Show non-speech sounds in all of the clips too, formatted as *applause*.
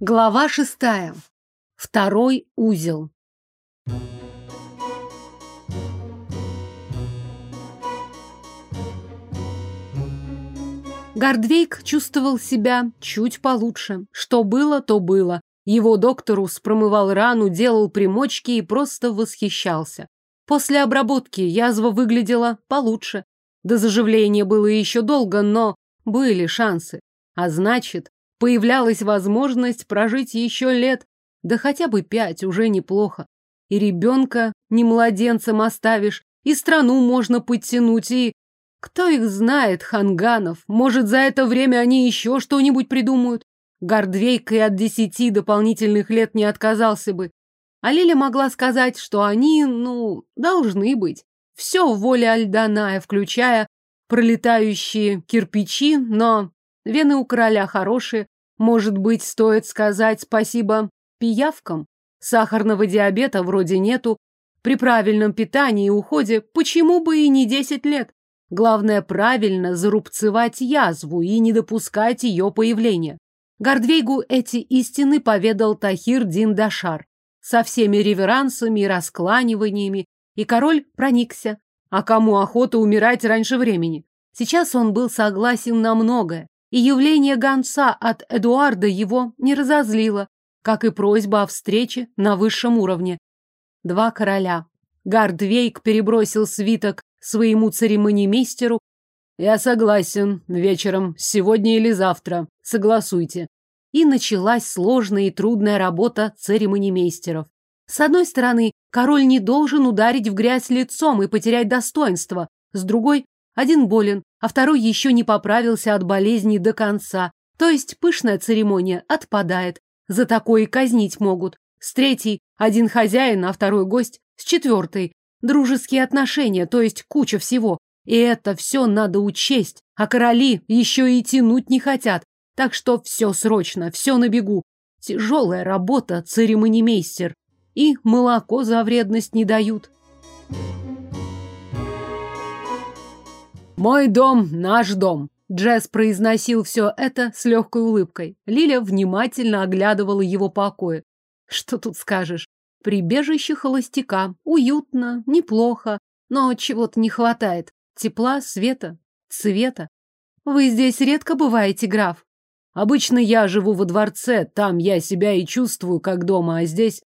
Глава шестая. Второй узел. Гардвейк чувствовал себя чуть получше. Что было, то было. Его докторус промывал рану, делал примочки и просто восхищался. После обработки язва выглядела получше. До заживления было еще долго, но были шансы. А значит, появлялась возможность прожить еще лет, да хотя бы пять, уже неплохо. И ребенка не младенцем оставишь, и страну можно подтянуть, и... Кто их знает, ханганов? Может, за это время они еще что-нибудь придумают? Гордвейк от десяти дополнительных лет не отказался бы. А Лиля могла сказать, что они, ну, должны быть. Все в воле Альданая, включая пролетающие кирпичи, но Вены у короля хорошие. Может быть, стоит сказать спасибо пиявкам? Сахарного диабета вроде нету. При правильном питании и уходе почему бы и не десять лет? Главное правильно зарубцевать язву и не допускать ее появления. Гордвейгу эти истины поведал Тахир Дин Дашар со всеми реверансами и раскланиваниями, и король проникся. А кому охота умирать раньше времени? Сейчас он был согласен на многое, и явление гонца от Эдуарда его не разозлило, как и просьба о встрече на высшем уровне. Два короля. Гардвейк перебросил свиток своему церемонимейстеру. «Я согласен. Вечером, сегодня или завтра. Согласуйте». И началась сложная и трудная работа церемонимейстеров. С одной стороны, король не должен ударить в грязь лицом и потерять достоинство. С другой, один болен, а второй еще не поправился от болезни до конца. То есть пышная церемония отпадает. За такое и казнить могут. С третьей один хозяин, а второй гость. С четвертой дружеские отношения, то есть куча всего. И это все надо учесть. А короли еще и тянуть не хотят. Так что все срочно, все на бегу. Тяжелая работа, церемонимейстер. И молоко за вредность не дают. «Мой дом, наш дом!» Джесс произносил все это с легкой улыбкой. Лиля внимательно оглядывала его покои. Что тут скажешь? Прибежище холостяка. Уютно, неплохо, но чего-то не хватает. Тепла, света, цвета. Вы здесь редко бываете, граф? Обычно я живу во дворце, там я себя и чувствую как дома, а здесь...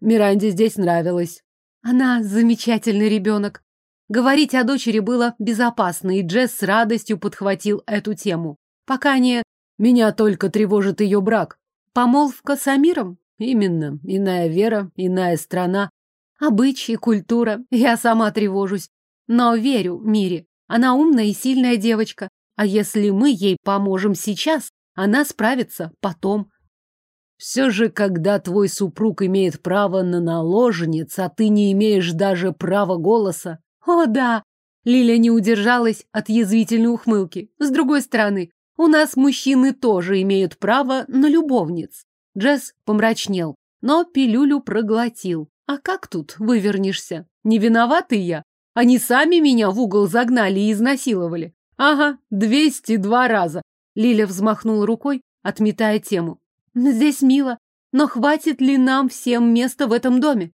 Миранде здесь нравилось. Она замечательный ребенок. Говорить о дочери было безопасно, и Джесс с радостью подхватил эту тему. Пока не... Меня только тревожит ее брак. Помолвка с Амиром? Именно. Иная вера, иная страна. Обычаи, культура. Я сама тревожусь. Но верю Мире. Она умная и сильная девочка. А если мы ей поможем сейчас, она справится потом. Все же, когда твой супруг имеет право на наложниц, а ты не имеешь даже права голоса, о, да! Лиля не удержалась от язвительной ухмылки. С другой стороны, у нас мужчины тоже имеют право на любовниц. Джесс помрачнел, но пилюлю проглотил. А как тут вывернешься? Не виноватый я. Они сами меня в угол загнали и изнасиловали. Ага, двести два раза. Лиля взмахнула рукой, отметая тему. Здесь мило, но хватит ли нам всем места в этом доме?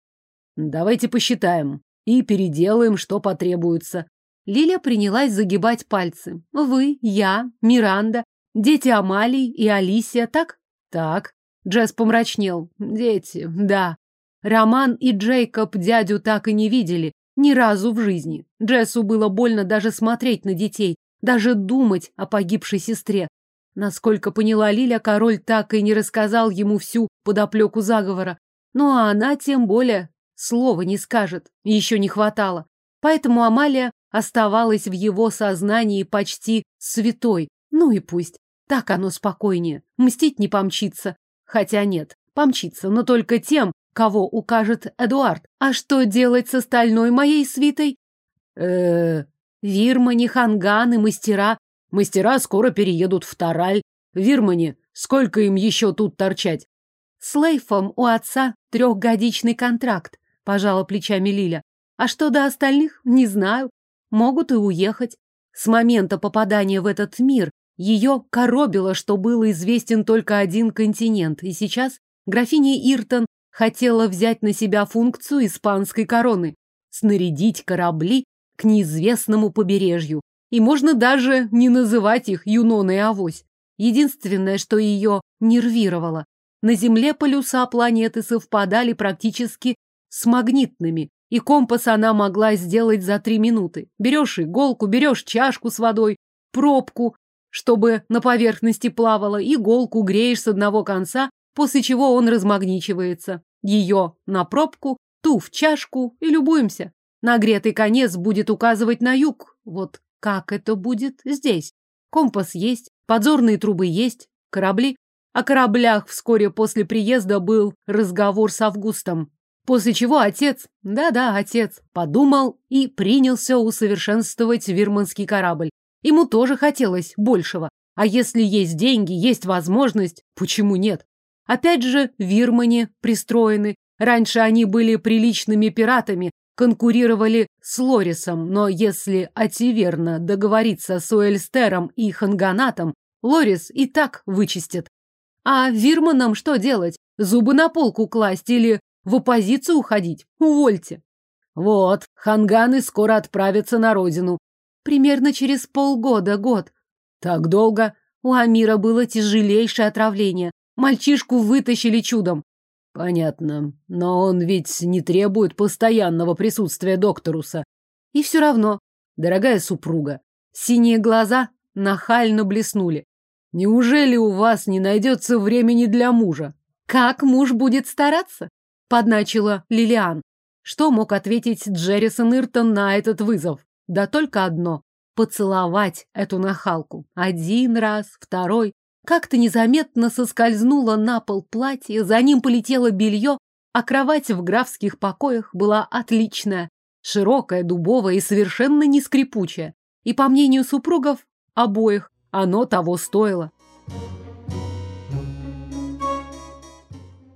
Давайте посчитаем и переделаем, что потребуется. Лиля принялась загибать пальцы. Вы, я, Миранда, дети Амалии и Алисия, так? Так. Джесс помрачнел. Дети, да. Роман и Джейкоб дядю так и не видели. Ни разу в жизни. Джессу было больно даже смотреть на детей, даже думать о погибшей сестре. Насколько поняла Лиля, король так и не рассказал ему всю подоплеку заговора. Ну а она тем более слова не скажет, еще не хватало. Поэтому Амалия оставалась в его сознании почти святой. Ну и пусть. Так оно спокойнее. Мстить не помчится. Хотя нет, помчится, но только тем, кого укажет Эдуард. А что делать с остальной моей свитой? э Вирмани, ханганы, мастера. Мастера скоро переедут в Тараль. Вирмани, сколько им еще тут торчать? С Лейфом у отца трехгодичный контракт. Пожала плечами Лиля. А что до остальных, не знаю. Могут и уехать. С момента попадания в этот мир Ее коробило, что был известен только один континент, и сейчас графиня Иртон хотела взять на себя функцию испанской короны, снарядить корабли к неизвестному побережью. И можно даже не называть их Юноной Авось. Единственное, что ее нервировало, на Земле полюса планеты совпадали практически с магнитными, и компас она могла сделать за три минуты. Берешь иголку, берешь чашку с водой, пробку, чтобы на поверхности плавала, иголку греешь с одного конца, после чего он размагничивается. Ее на пробку, ту в чашку и любуемся. Нагретый конец будет указывать на юг. Вот как это будет здесь? Компас есть, подзорные трубы есть, корабли. О кораблях вскоре после приезда был разговор с Августом. После чего отец, да-да, отец, подумал и принялся усовершенствовать вирманский корабль. Ему тоже хотелось большего. А если есть деньги, есть возможность, почему нет? Опять же, вирмане пристроены. Раньше они были приличными пиратами, конкурировали с Лорисом, но если Ативерна договорится с Уэльстером и Ханганатом, Лорис и так вычистит. А вирманам что делать? Зубы на полку класть или в оппозицию уходить? Увольте. Вот, ханганы скоро отправятся на родину. Примерно через полгода, год. Так долго? У Амира было тяжелейшее отравление. Мальчишку вытащили чудом. Понятно. Но он ведь не требует постоянного присутствия докторуса. И все равно, дорогая супруга, синие глаза нахально блеснули. Неужели у вас не найдется времени для мужа? Как муж будет стараться? Подначила Лилиан. Что мог ответить Джеррисон Иртон на этот вызов? Да только одно — поцеловать эту нахалку. Один раз, второй. Как-то незаметно соскользнуло на пол платье, за ним полетело белье, а кровать в графских покоях была отличная, широкая, дубовая и совершенно не скрипучая. И, по мнению супругов, обоих, оно того стоило.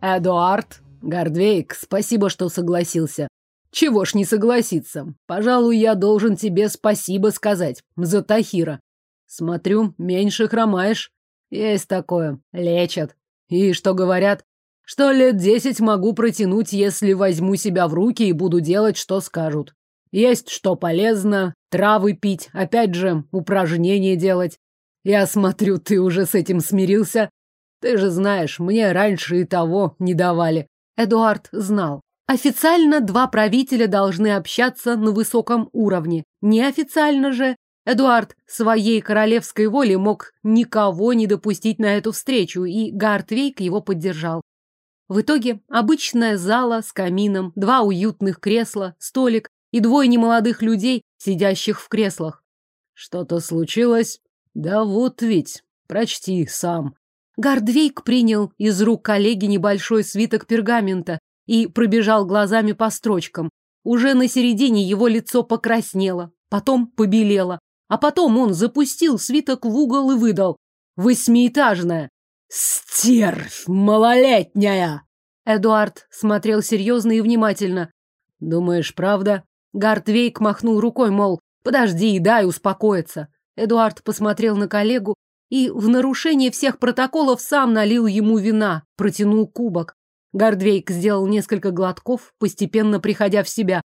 Эдуард, Гордвейк, спасибо, что согласился. Чего ж не согласиться? Пожалуй, я должен тебе спасибо сказать за Тахира. Смотрю, меньше хромаешь. Есть такое. Лечат. И что говорят? Что лет десять могу протянуть, если возьму себя в руки и буду делать, что скажут. Есть что полезно, травы пить, опять же, упражнения делать. Я смотрю, ты уже с этим смирился. Ты же знаешь, мне раньше и того не давали. Эдуард знал. Официально два правителя должны общаться на высоком уровне. Неофициально же Эдуард своей королевской волей мог никого не допустить на эту встречу, и Гартвейк его поддержал. В итоге обычная зала с камином, два уютных кресла, столик и двое немолодых людей, сидящих в креслах. Что-то случилось? Да вот ведь, прочти сам. Гардвейк принял из рук коллеги небольшой свиток пергамента и пробежал глазами по строчкам. Уже на середине его лицо покраснело, потом побелело, а потом он запустил свиток в угол и выдал. Восьмиэтажная. Стервь малолетняя! Эдуард смотрел серьезно и внимательно. Думаешь, правда? Гартвейк махнул рукой, мол, подожди, дай успокоиться. Эдуард посмотрел на коллегу и в нарушение всех протоколов сам налил ему вина, протянул кубок. Гардвейк сделал несколько глотков, постепенно приходя в себя.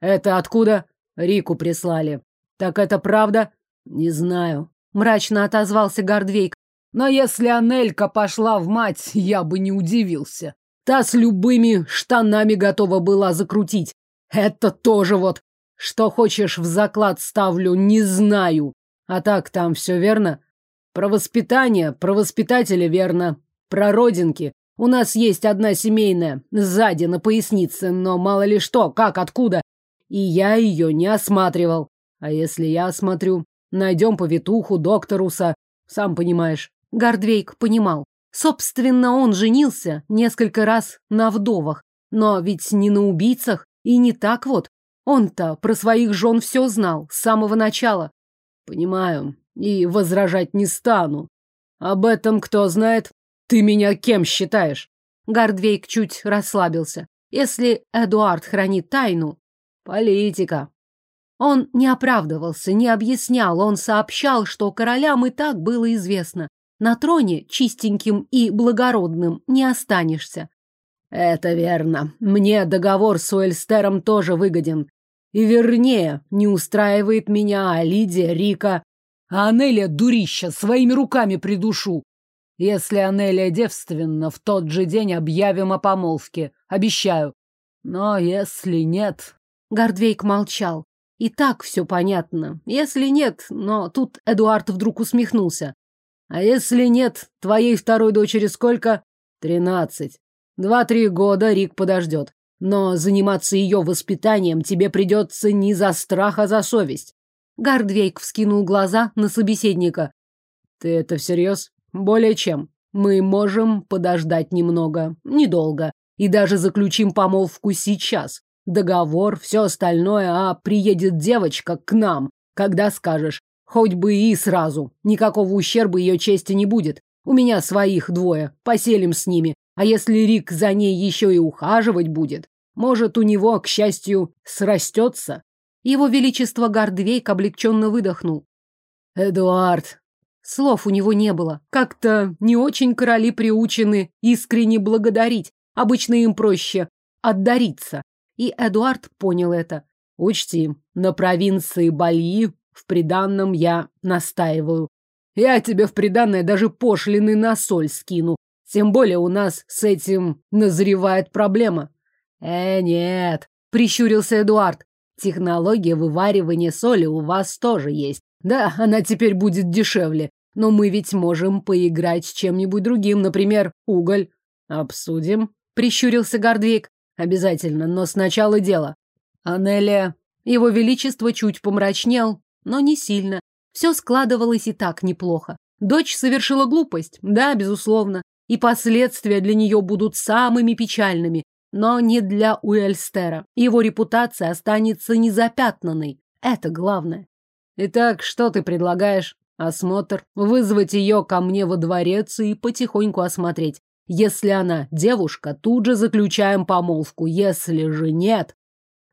«Это откуда?» «Рику прислали. Так это правда? Не знаю. Мрачно отозвался Гордвейк. Но если Анелька пошла в мать, я бы не удивился. Та с любыми штанами готова была закрутить. Это тоже вот. Что хочешь в заклад ставлю, не знаю. А так там все верно? Про воспитание, про воспитателя верно. Про родинки. У нас есть одна семейная, сзади, на пояснице, но мало ли что, как, откуда. И я ее не осматривал. А если я осмотрю? Найдем повитуху, докторуса. Сам понимаешь. Гардвейк понимал. Собственно, он женился несколько раз на вдовах. Но ведь не на убийцах. И не так вот. Он-то про своих жен все знал с самого начала. Понимаю. И возражать не стану. Об этом кто знает? Ты меня кем считаешь? Гардвейк чуть расслабился. Если Эдуард хранит тайну... Политика. Он не оправдывался, не объяснял, он сообщал, что королям и так было известно. На троне чистеньким и благородным не останешься. Это верно. Мне договор с Уэльстером тоже выгоден. И вернее, не устраивает меня Лидия, Рика. А Анелия дурища своими руками придушу. Если Анелия девственна, в тот же день объявим о помолвке. Обещаю. Но если нет... Гордвейк молчал. И так все понятно. Если нет, но тут Эдуард вдруг усмехнулся. А если нет, твоей второй дочери сколько? Тринадцать. Два-три года Рик подождет. Но заниматься ее воспитанием тебе придется не за страх, а за совесть. Гардвейк вскинул глаза на собеседника. Ты это всерьез? Более чем. Мы можем подождать немного, недолго, и даже заключим помолвку сейчас. Договор, все остальное, а приедет девочка к нам, когда скажешь. Хоть бы и сразу. Никакого ущерба ее чести не будет. У меня своих двое. Поселим с ними. А если Рик за ней еще и ухаживать будет, может, у него, к счастью, срастется? Его Величество Гардвейк облегченно выдохнул. Эдуард. Слов у него не было. Как-то не очень короли приучены искренне благодарить. Обычно им проще отдариться. И Эдуард понял это. Учти, на провинции Бальи в приданном я настаиваю. Я тебе в приданное даже пошлины на соль скину, тем более у нас с этим назревает проблема. Э, нет, прищурился Эдуард. Технология вываривания соли у вас тоже есть. Да, она теперь будет дешевле. Но мы ведь можем поиграть с чем-нибудь другим, например, уголь. Обсудим, прищурился Гордвейк. Обязательно, но сначала дело. Анелия. Его величество чуть помрачнел, но не сильно. Все складывалось и так неплохо. Дочь совершила глупость, да, безусловно и последствия для нее будут самыми печальными, но не для Уэльстера. Его репутация останется незапятнанной. Это главное. Итак, что ты предлагаешь? Осмотр. Вызвать ее ко мне во дворец и потихоньку осмотреть. Если она девушка, тут же заключаем помолвку. Если же нет,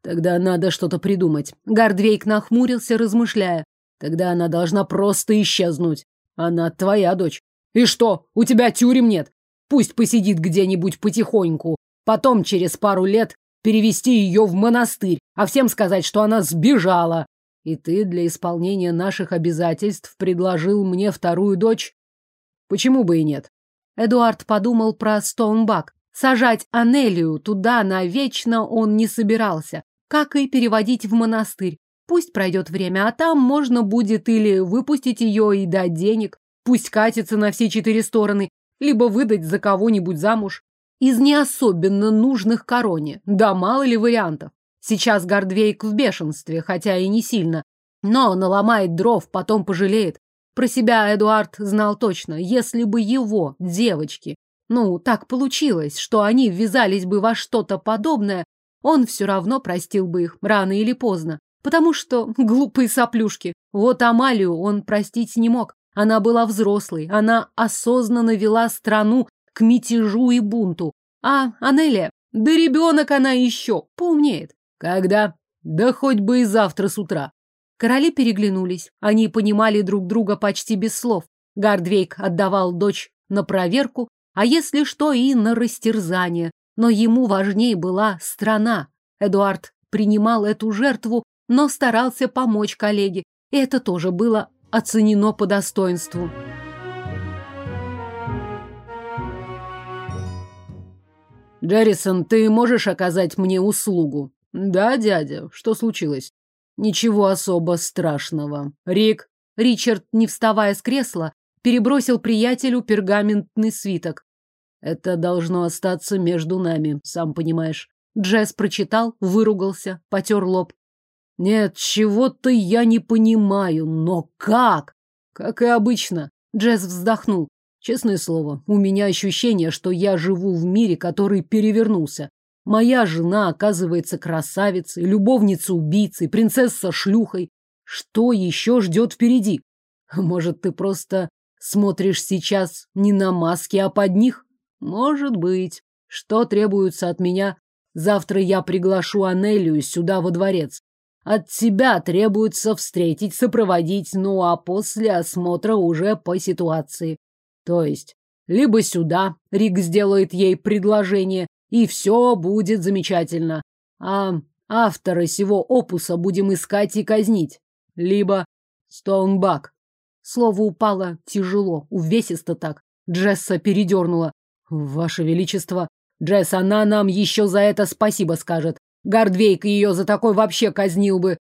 тогда надо что-то придумать. Гардвейк нахмурился, размышляя. Тогда она должна просто исчезнуть. Она твоя дочь. И что, у тебя тюрем нет? Пусть посидит где-нибудь потихоньку. Потом, через пару лет, перевести ее в монастырь, а всем сказать, что она сбежала. И ты для исполнения наших обязательств предложил мне вторую дочь? Почему бы и нет? Эдуард подумал про Стоунбак. Сажать Анелию туда навечно он не собирался, как и переводить в монастырь. Пусть пройдет время, а там можно будет или выпустить ее и дать денег, Пусть катится на все четыре стороны, либо выдать за кого-нибудь замуж. Из не особенно нужных короне. Да мало ли вариантов. Сейчас Гордвейк в бешенстве, хотя и не сильно. Но наломает дров, потом пожалеет. Про себя Эдуард знал точно. Если бы его, девочки, ну, так получилось, что они ввязались бы во что-то подобное, он все равно простил бы их, рано или поздно. Потому что глупые соплюшки. Вот Амалию он простить не мог. Она была взрослой, она осознанно вела страну к мятежу и бунту. А Анелия, да ребенок она еще, поумнеет. Когда? Да хоть бы и завтра с утра. Короли переглянулись. Они понимали друг друга почти без слов. Гардвейк отдавал дочь на проверку, а если что, и на растерзание. Но ему важнее была страна. Эдуард принимал эту жертву, но старался помочь коллеге. И это тоже было оценено по достоинству. Джеррисон, ты можешь оказать мне услугу? Да, дядя, что случилось? Ничего особо страшного. Рик, Ричард, не вставая с кресла, перебросил приятелю пергаментный свиток. Это должно остаться между нами, сам понимаешь. Джесс прочитал, выругался, потер лоб. Нет, чего-то я не понимаю, но как? Как и обычно. Джесс вздохнул. Честное слово, у меня ощущение, что я живу в мире, который перевернулся. Моя жена оказывается красавицей, любовница убийцей, принцесса шлюхой. Что еще ждет впереди? Может, ты просто смотришь сейчас не на маски, а под них? Может быть. Что требуется от меня? Завтра я приглашу Анелию сюда во дворец. От тебя требуется встретить, сопроводить, ну а после осмотра уже по ситуации. То есть, либо сюда, Рик сделает ей предложение, и все будет замечательно. А автора сего опуса будем искать и казнить. Либо Стоунбак. Слово упало тяжело, увесисто так. Джесса передернула. Ваше Величество, Джесс, она нам еще за это спасибо скажет. Гордвейк ее за такой вообще казнил бы.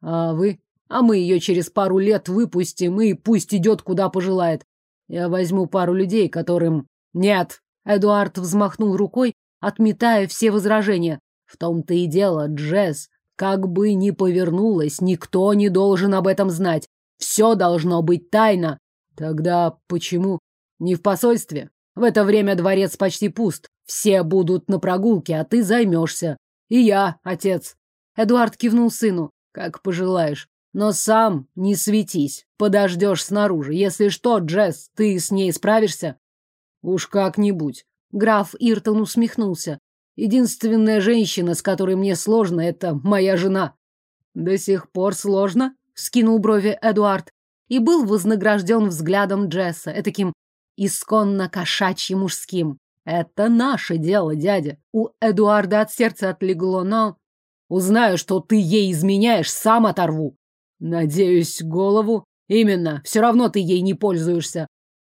А вы? А мы ее через пару лет выпустим, и пусть идет, куда пожелает. Я возьму пару людей, которым... Нет. Эдуард взмахнул рукой, отметая все возражения. В том-то и дело, Джесс. Как бы ни повернулась, никто не должен об этом знать. Все должно быть тайно. Тогда почему? Не в посольстве. В это время дворец почти пуст. Все будут на прогулке, а ты займешься. И я, отец. Эдуард кивнул сыну. Как пожелаешь. Но сам не светись. Подождешь снаружи. Если что, Джесс, ты с ней справишься? Уж как-нибудь. Граф Иртон усмехнулся. Единственная женщина, с которой мне сложно, это моя жена. До сих пор сложно? Скинул брови Эдуард и был вознагражден взглядом Джесса, этаким исконно кошачьим мужским. Это наше дело, дядя. У Эдуарда от сердца отлегло, но... Узнаю, что ты ей изменяешь, сам оторву. Надеюсь, голову. Именно. Все равно ты ей не пользуешься.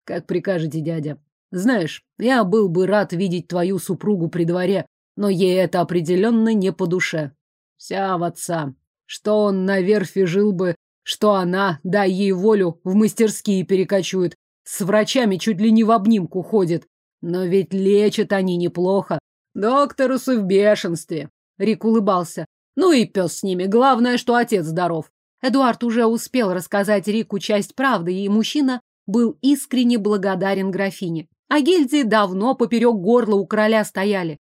Как прикажете, дядя. Знаешь, я был бы рад видеть твою супругу при дворе, но ей это определенно не по душе. Вся в отца. Что он на верфи жил бы, что она, дай ей волю, в мастерские перекочует. С врачами чуть ли не в обнимку ходит. Но ведь лечат они неплохо. Докторусы в бешенстве. Рик улыбался. Ну и пес с ними. Главное, что отец здоров. Эдуард уже успел рассказать Рику часть правды, и мужчина был искренне благодарен графине. А гильдии давно поперек горла у короля стояли.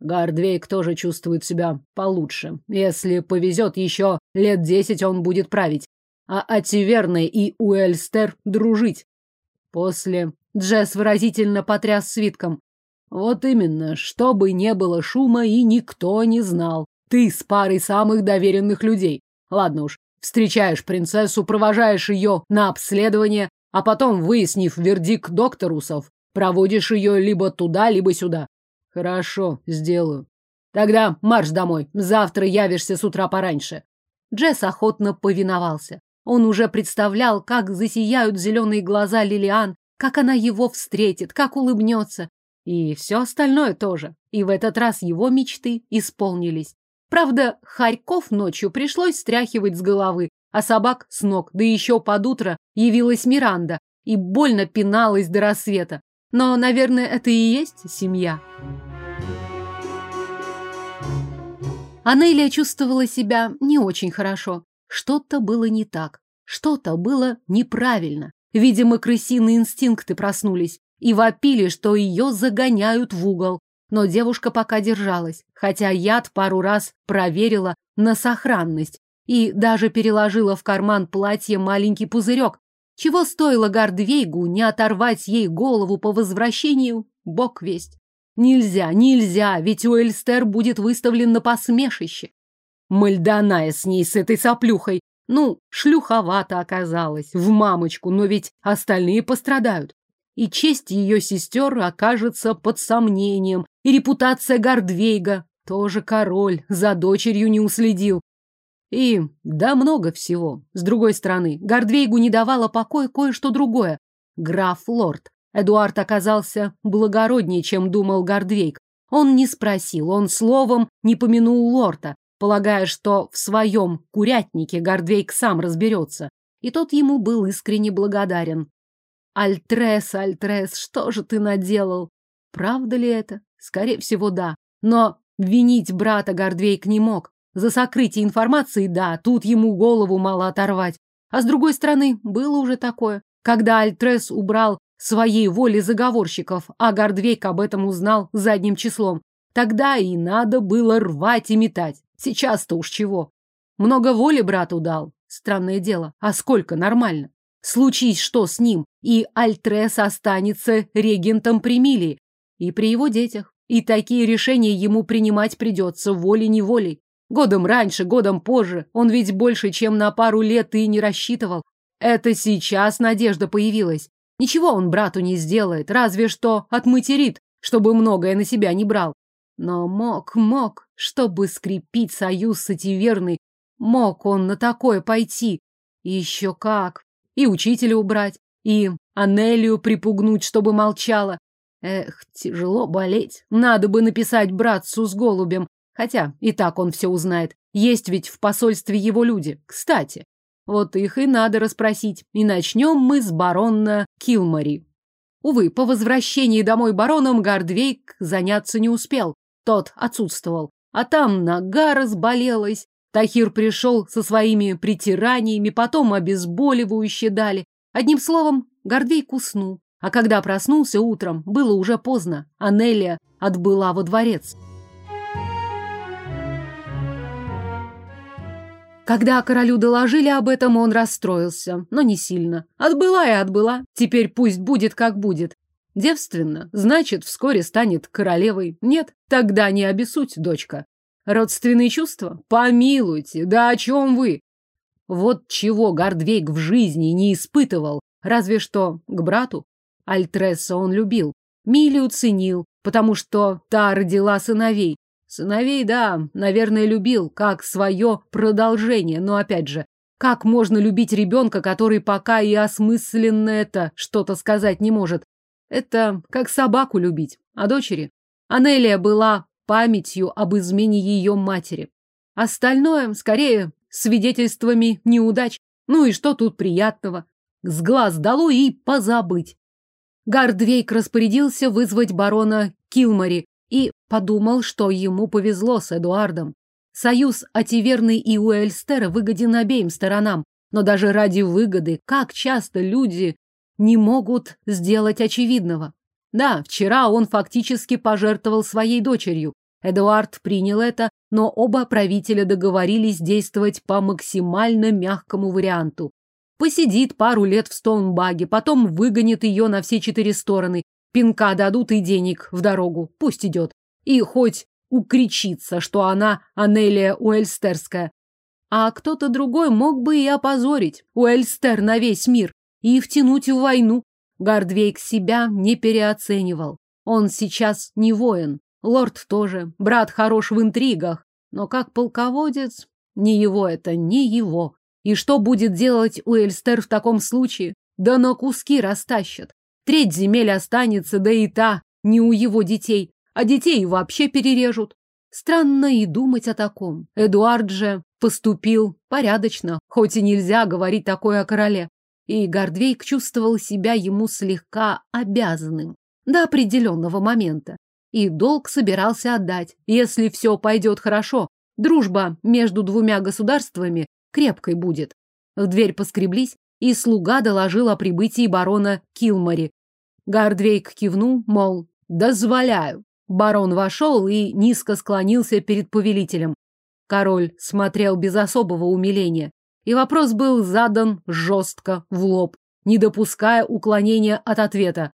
Гардвейк тоже чувствует себя получше. Если повезет, еще лет десять он будет править. А Ативерны и Уэльстер дружить. После Джесс выразительно потряс свитком. Вот именно, чтобы не было шума и никто не знал. Ты с парой самых доверенных людей. Ладно уж, встречаешь принцессу, провожаешь ее на обследование, а потом, выяснив вердикт докторусов, проводишь ее либо туда, либо сюда. Хорошо, сделаю. Тогда марш домой. Завтра явишься с утра пораньше. Джесс охотно повиновался. Он уже представлял, как засияют зеленые глаза Лилиан, как она его встретит, как улыбнется. И все остальное тоже. И в этот раз его мечты исполнились. Правда, Харьков ночью пришлось стряхивать с головы, а собак с ног, да еще под утро явилась Миранда и больно пиналась до рассвета. Но, наверное, это и есть семья. Анелия чувствовала себя не очень хорошо. Что-то было не так, что-то было неправильно. Видимо, крысиные инстинкты проснулись и вопили, что ее загоняют в угол. Но девушка пока держалась, хотя яд пару раз проверила на сохранность и даже переложила в карман платья маленький пузырек. Чего стоило Гардвейгу не оторвать ей голову по возвращению, бог весть. Нельзя, нельзя, ведь Уэльстер будет выставлен на посмешище. Мальданая с ней, с этой соплюхой, ну, шлюховато оказалась, в мамочку, но ведь остальные пострадают. И честь ее сестер окажется под сомнением, и репутация Гордвейга, тоже король, за дочерью не уследил. И да много всего. С другой стороны, Гордвейгу не давало покоя кое-что другое. Граф-лорд. Эдуард оказался благороднее, чем думал Гордвейг. Он не спросил, он словом не помянул лорда, полагая, что в своем курятнике Гордвейк сам разберется. И тот ему был искренне благодарен. «Альтрес, Альтрес, что же ты наделал?» Правда ли это? Скорее всего, да. Но винить брата Гордвейк не мог. За сокрытие информации, да, тут ему голову мало оторвать. А с другой стороны, было уже такое. Когда Альтрес убрал своей воли заговорщиков, а Гордвейк об этом узнал задним числом, тогда и надо было рвать и метать. Сейчас-то уж чего. Много воли брату дал. Странное дело. А сколько нормально? Случись что с ним, и Альтрес останется регентом Примилии. И при его детях. И такие решения ему принимать придется волей-неволей. Годом раньше, годом позже. Он ведь больше, чем на пару лет и не рассчитывал. Это сейчас надежда появилась. Ничего он брату не сделает, разве что отматерит, чтобы многое на себя не брал. Но мог, мог, чтобы скрепить союз с Этиверной, мог он на такое пойти. И еще как. И учителя убрать, и Анелию припугнуть, чтобы молчала. Эх, тяжело болеть. Надо бы написать братцу с голубем. Хотя и так он все узнает. Есть ведь в посольстве его люди. Кстати, вот их и надо расспросить. И начнем мы с барона Килмари. Увы, по возвращении домой бароном Гардвейк заняться не успел. Тот отсутствовал. А там нога разболелась. Тахир пришел со своими притираниями, потом обезболивающее дали. Одним словом, Гордвейк уснул. А когда проснулся утром, было уже поздно. Анелия отбыла во дворец. Когда королю доложили об этом, он расстроился, но не сильно. Отбыла и отбыла. Теперь пусть будет как будет. Девственно, значит, вскоре станет королевой. Нет, тогда не обессудь, дочка. Родственные чувства? Помилуйте, да о чем вы? Вот чего Гардвейк в жизни не испытывал, разве что к брату. Альтреса он любил, Милию ценил, потому что та родила сыновей. Сыновей, да, наверное, любил, как свое продолжение, но опять же, как можно любить ребенка, который пока и осмысленно это что-то сказать не может? Это как собаку любить. А дочери? Анелия была памятью об измене ее матери. Остальное, скорее, свидетельствами неудач. Ну и что тут приятного? С глаз дало и позабыть. Гардвейк распорядился вызвать барона Килмари и подумал, что ему повезло с Эдуардом. Союз Ативерны и Уэльстера выгоден обеим сторонам, но даже ради выгоды, как часто люди не могут сделать очевидного. Да, вчера он фактически пожертвовал своей дочерью. Эдуард принял это, но оба правителя договорились действовать по максимально мягкому варианту. Посидит пару лет в Стоунбаге, потом выгонит ее на все четыре стороны. Пинка дадут и денег в дорогу. Пусть идет. И хоть укричится, что она Анелия Уэльстерская. А кто-то другой мог бы и опозорить Уэльстер на весь мир и втянуть в войну. Гардвейк себя не переоценивал. Он сейчас не воин. Лорд тоже. Брат хорош в интригах. Но как полководец, не его это, не его. И что будет делать Уэльстер в таком случае? Да на куски растащат. Треть земель останется, да и та не у его детей. А детей вообще перережут. Странно и думать о таком. Эдуард же поступил порядочно, хоть и нельзя говорить такое о короле. И Гордвейк чувствовал себя ему слегка обязанным до определенного момента и долг собирался отдать. Если все пойдет хорошо, дружба между двумя государствами крепкой будет. В дверь поскреблись, и слуга доложил о прибытии барона Килмари. Гардвейк кивнул, мол, дозволяю. Барон вошел и низко склонился перед повелителем. Король смотрел без особого умиления, и вопрос был задан жестко, в лоб, не допуская уклонения от ответа.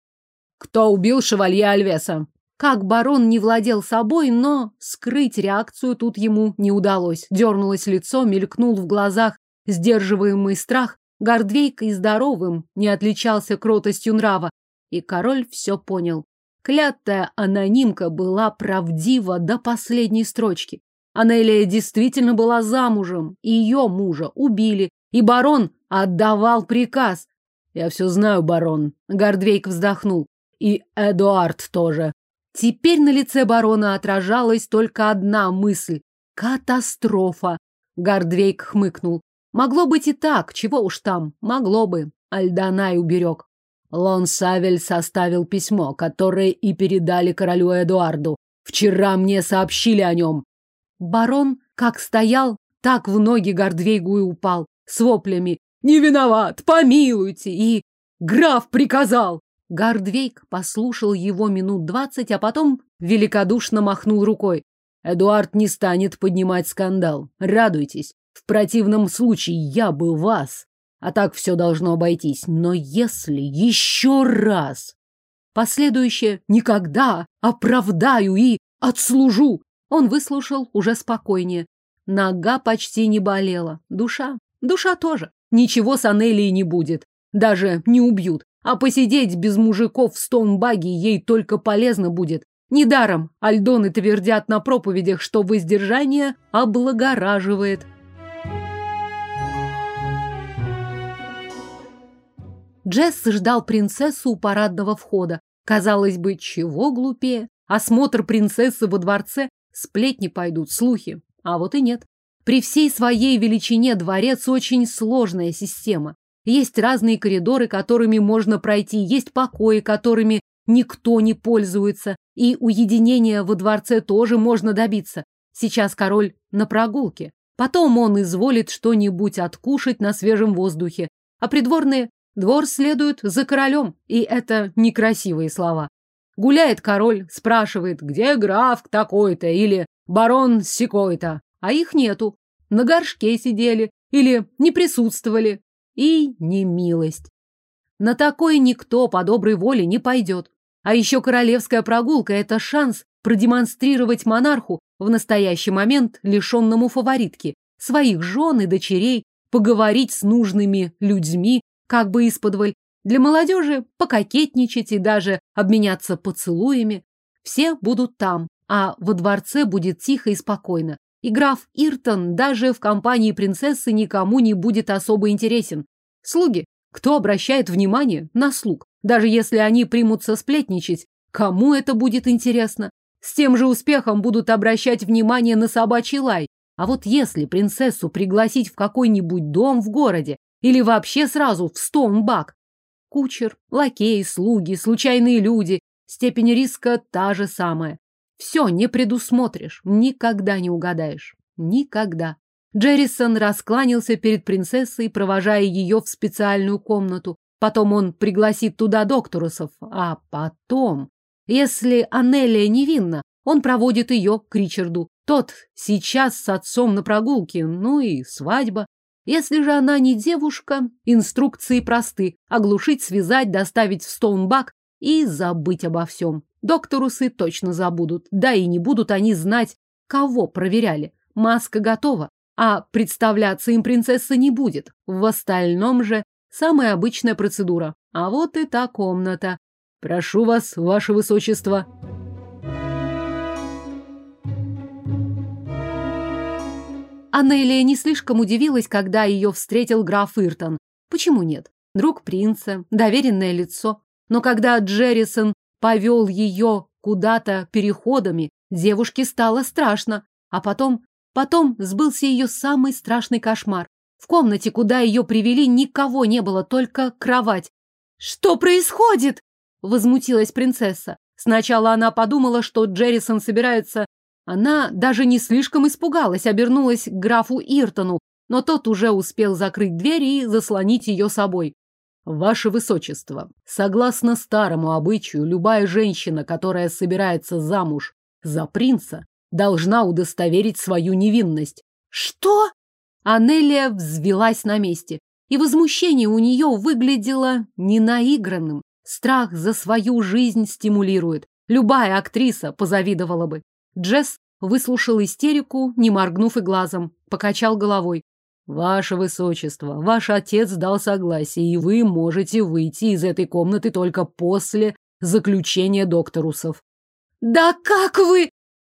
«Кто убил шевалье Альвеса?» Как барон не владел собой, но скрыть реакцию тут ему не удалось. Дернулось лицо, мелькнул в глазах сдерживаемый страх. Гордвейк и здоровым не отличался кротостью нрава. И король все понял. Клятая анонимка была правдива до последней строчки. Анелия действительно была замужем, и ее мужа убили, и барон отдавал приказ. Я все знаю, барон. Гордвейк вздохнул. И Эдуард тоже. Теперь на лице барона отражалась только одна мысль — катастрофа. Гардвейк хмыкнул. Могло быть и так, чего уж там, могло бы. Альданай уберег. Лон Савель составил письмо, которое и передали королю Эдуарду. Вчера мне сообщили о нем. Барон как стоял, так в ноги Гордвейгу и упал, с воплями «Не виноват! Помилуйте!» и «Граф приказал!» Гардвейк послушал его минут двадцать, а потом великодушно махнул рукой. Эдуард не станет поднимать скандал. Радуйтесь. В противном случае я бы вас. А так все должно обойтись. Но если еще раз... Последующее никогда оправдаю и отслужу. Он выслушал уже спокойнее. Нога почти не болела. Душа? Душа тоже. Ничего с Анелией не будет. Даже не убьют. А посидеть без мужиков в стоунбаге ей только полезно будет. Недаром альдоны твердят на проповедях, что воздержание облагораживает. Джесс ждал принцессу у парадного входа. Казалось бы, чего глупее? Осмотр принцессы во дворце, сплетни пойдут, слухи. А вот и нет. При всей своей величине дворец очень сложная система. Есть разные коридоры, которыми можно пройти, есть покои, которыми никто не пользуется, и уединения во дворце тоже можно добиться. Сейчас король на прогулке. Потом он изволит что-нибудь откушать на свежем воздухе. А придворные Двор следует за королем, и это некрасивые слова. Гуляет король, спрашивает, где граф такой-то или барон сикой-то, а их нету. На горшке сидели или не присутствовали. И не милость. На такое никто по доброй воле не пойдет. А еще королевская прогулка – это шанс продемонстрировать монарху в настоящий момент лишенному фаворитки, своих жен и дочерей, поговорить с нужными людьми, как бы исподволь. Для молодежи пококетничать и даже обменяться поцелуями. Все будут там, а во дворце будет тихо и спокойно. И граф Иртон даже в компании принцессы никому не будет особо интересен. Слуги? Кто обращает внимание на слуг? Даже если они примутся сплетничать, кому это будет интересно? С тем же успехом будут обращать внимание на собачий лай. А вот если принцессу пригласить в какой-нибудь дом в городе, или вообще сразу в Стоунбак. Кучер, лакеи, слуги, случайные люди. Степень риска та же самая. Все не предусмотришь, никогда не угадаешь. Никогда. Джеррисон раскланялся перед принцессой, провожая ее в специальную комнату. Потом он пригласит туда докторусов. А потом, если Анелия невинна, он проводит ее к Ричарду. Тот сейчас с отцом на прогулке, ну и свадьба. Если же она не девушка, инструкции просты. Оглушить, связать, доставить в Стоунбак и забыть обо всем. Докторусы точно забудут. Да и не будут они знать, кого проверяли. Маска готова, а представляться им принцесса не будет. В остальном же самая обычная процедура. А вот и та комната. Прошу вас, ваше высочество. Анелия не слишком удивилась, когда ее встретил граф Иртон. Почему нет? Друг принца, доверенное лицо. Но когда Джеррисон повел ее куда-то переходами, девушке стало страшно. А потом, потом сбылся ее самый страшный кошмар. В комнате, куда ее привели, никого не было, только кровать. «Что происходит?» – возмутилась принцесса. Сначала она подумала, что Джеррисон собирается она даже не слишком испугалась, обернулась к графу Иртону, но тот уже успел закрыть дверь и заслонить ее собой. Ваше Высочество, согласно старому обычаю, любая женщина, которая собирается замуж за принца, должна удостоверить свою невинность. Что? Анелия взвелась на месте, и возмущение у нее выглядело ненаигранным. Страх за свою жизнь стимулирует. Любая актриса позавидовала бы. Джесс выслушал истерику, не моргнув и глазом, покачал головой. Ваше высочество, ваш отец дал согласие, и вы можете выйти из этой комнаты только после заключения докторусов. Да как вы?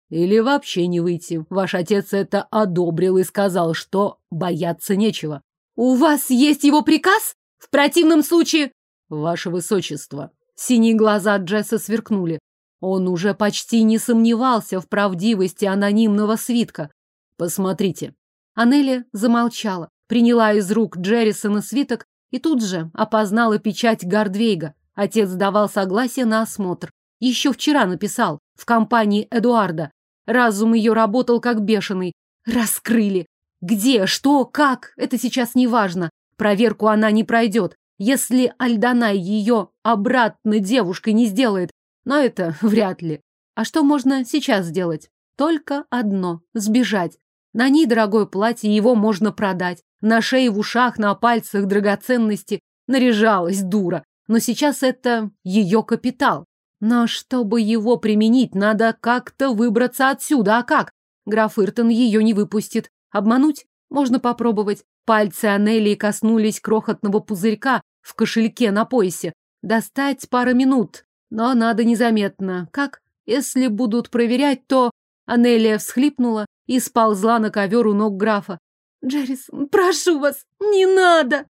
Или вообще не выйти. Ваш отец это одобрил и сказал, что бояться нечего. У вас есть его приказ? В противном случае... Ваше высочество. Синие глаза Джесса сверкнули. Он уже почти не сомневался в правдивости анонимного свитка. Посмотрите. Анелия замолчала, приняла из рук Джеррисона свиток и тут же опознала печать Гардвейга. Отец давал согласие на осмотр. Еще вчера написал, в компании Эдуарда. Разум ее работал как бешеный. Раскрыли. Где, что, как, это сейчас не важно. Проверку она не пройдет. Если Альданай ее обратно девушкой не сделает, но это *laughs* вряд ли. А что можно сейчас сделать? Только одно – сбежать. На ней дорогое платье, его можно продать. На шее, в ушах, на пальцах драгоценности. Наряжалась дура. Но сейчас это ее капитал. Но чтобы его применить, надо как-то выбраться отсюда. А как? Граф Иртон ее не выпустит. Обмануть? Можно попробовать. Пальцы Анелии коснулись крохотного пузырька в кошельке на поясе. Достать пара минут, но надо незаметно. Как? Если будут проверять, то... Анелия всхлипнула и сползла на ковер у ног графа. «Джеррис, прошу вас, не надо!»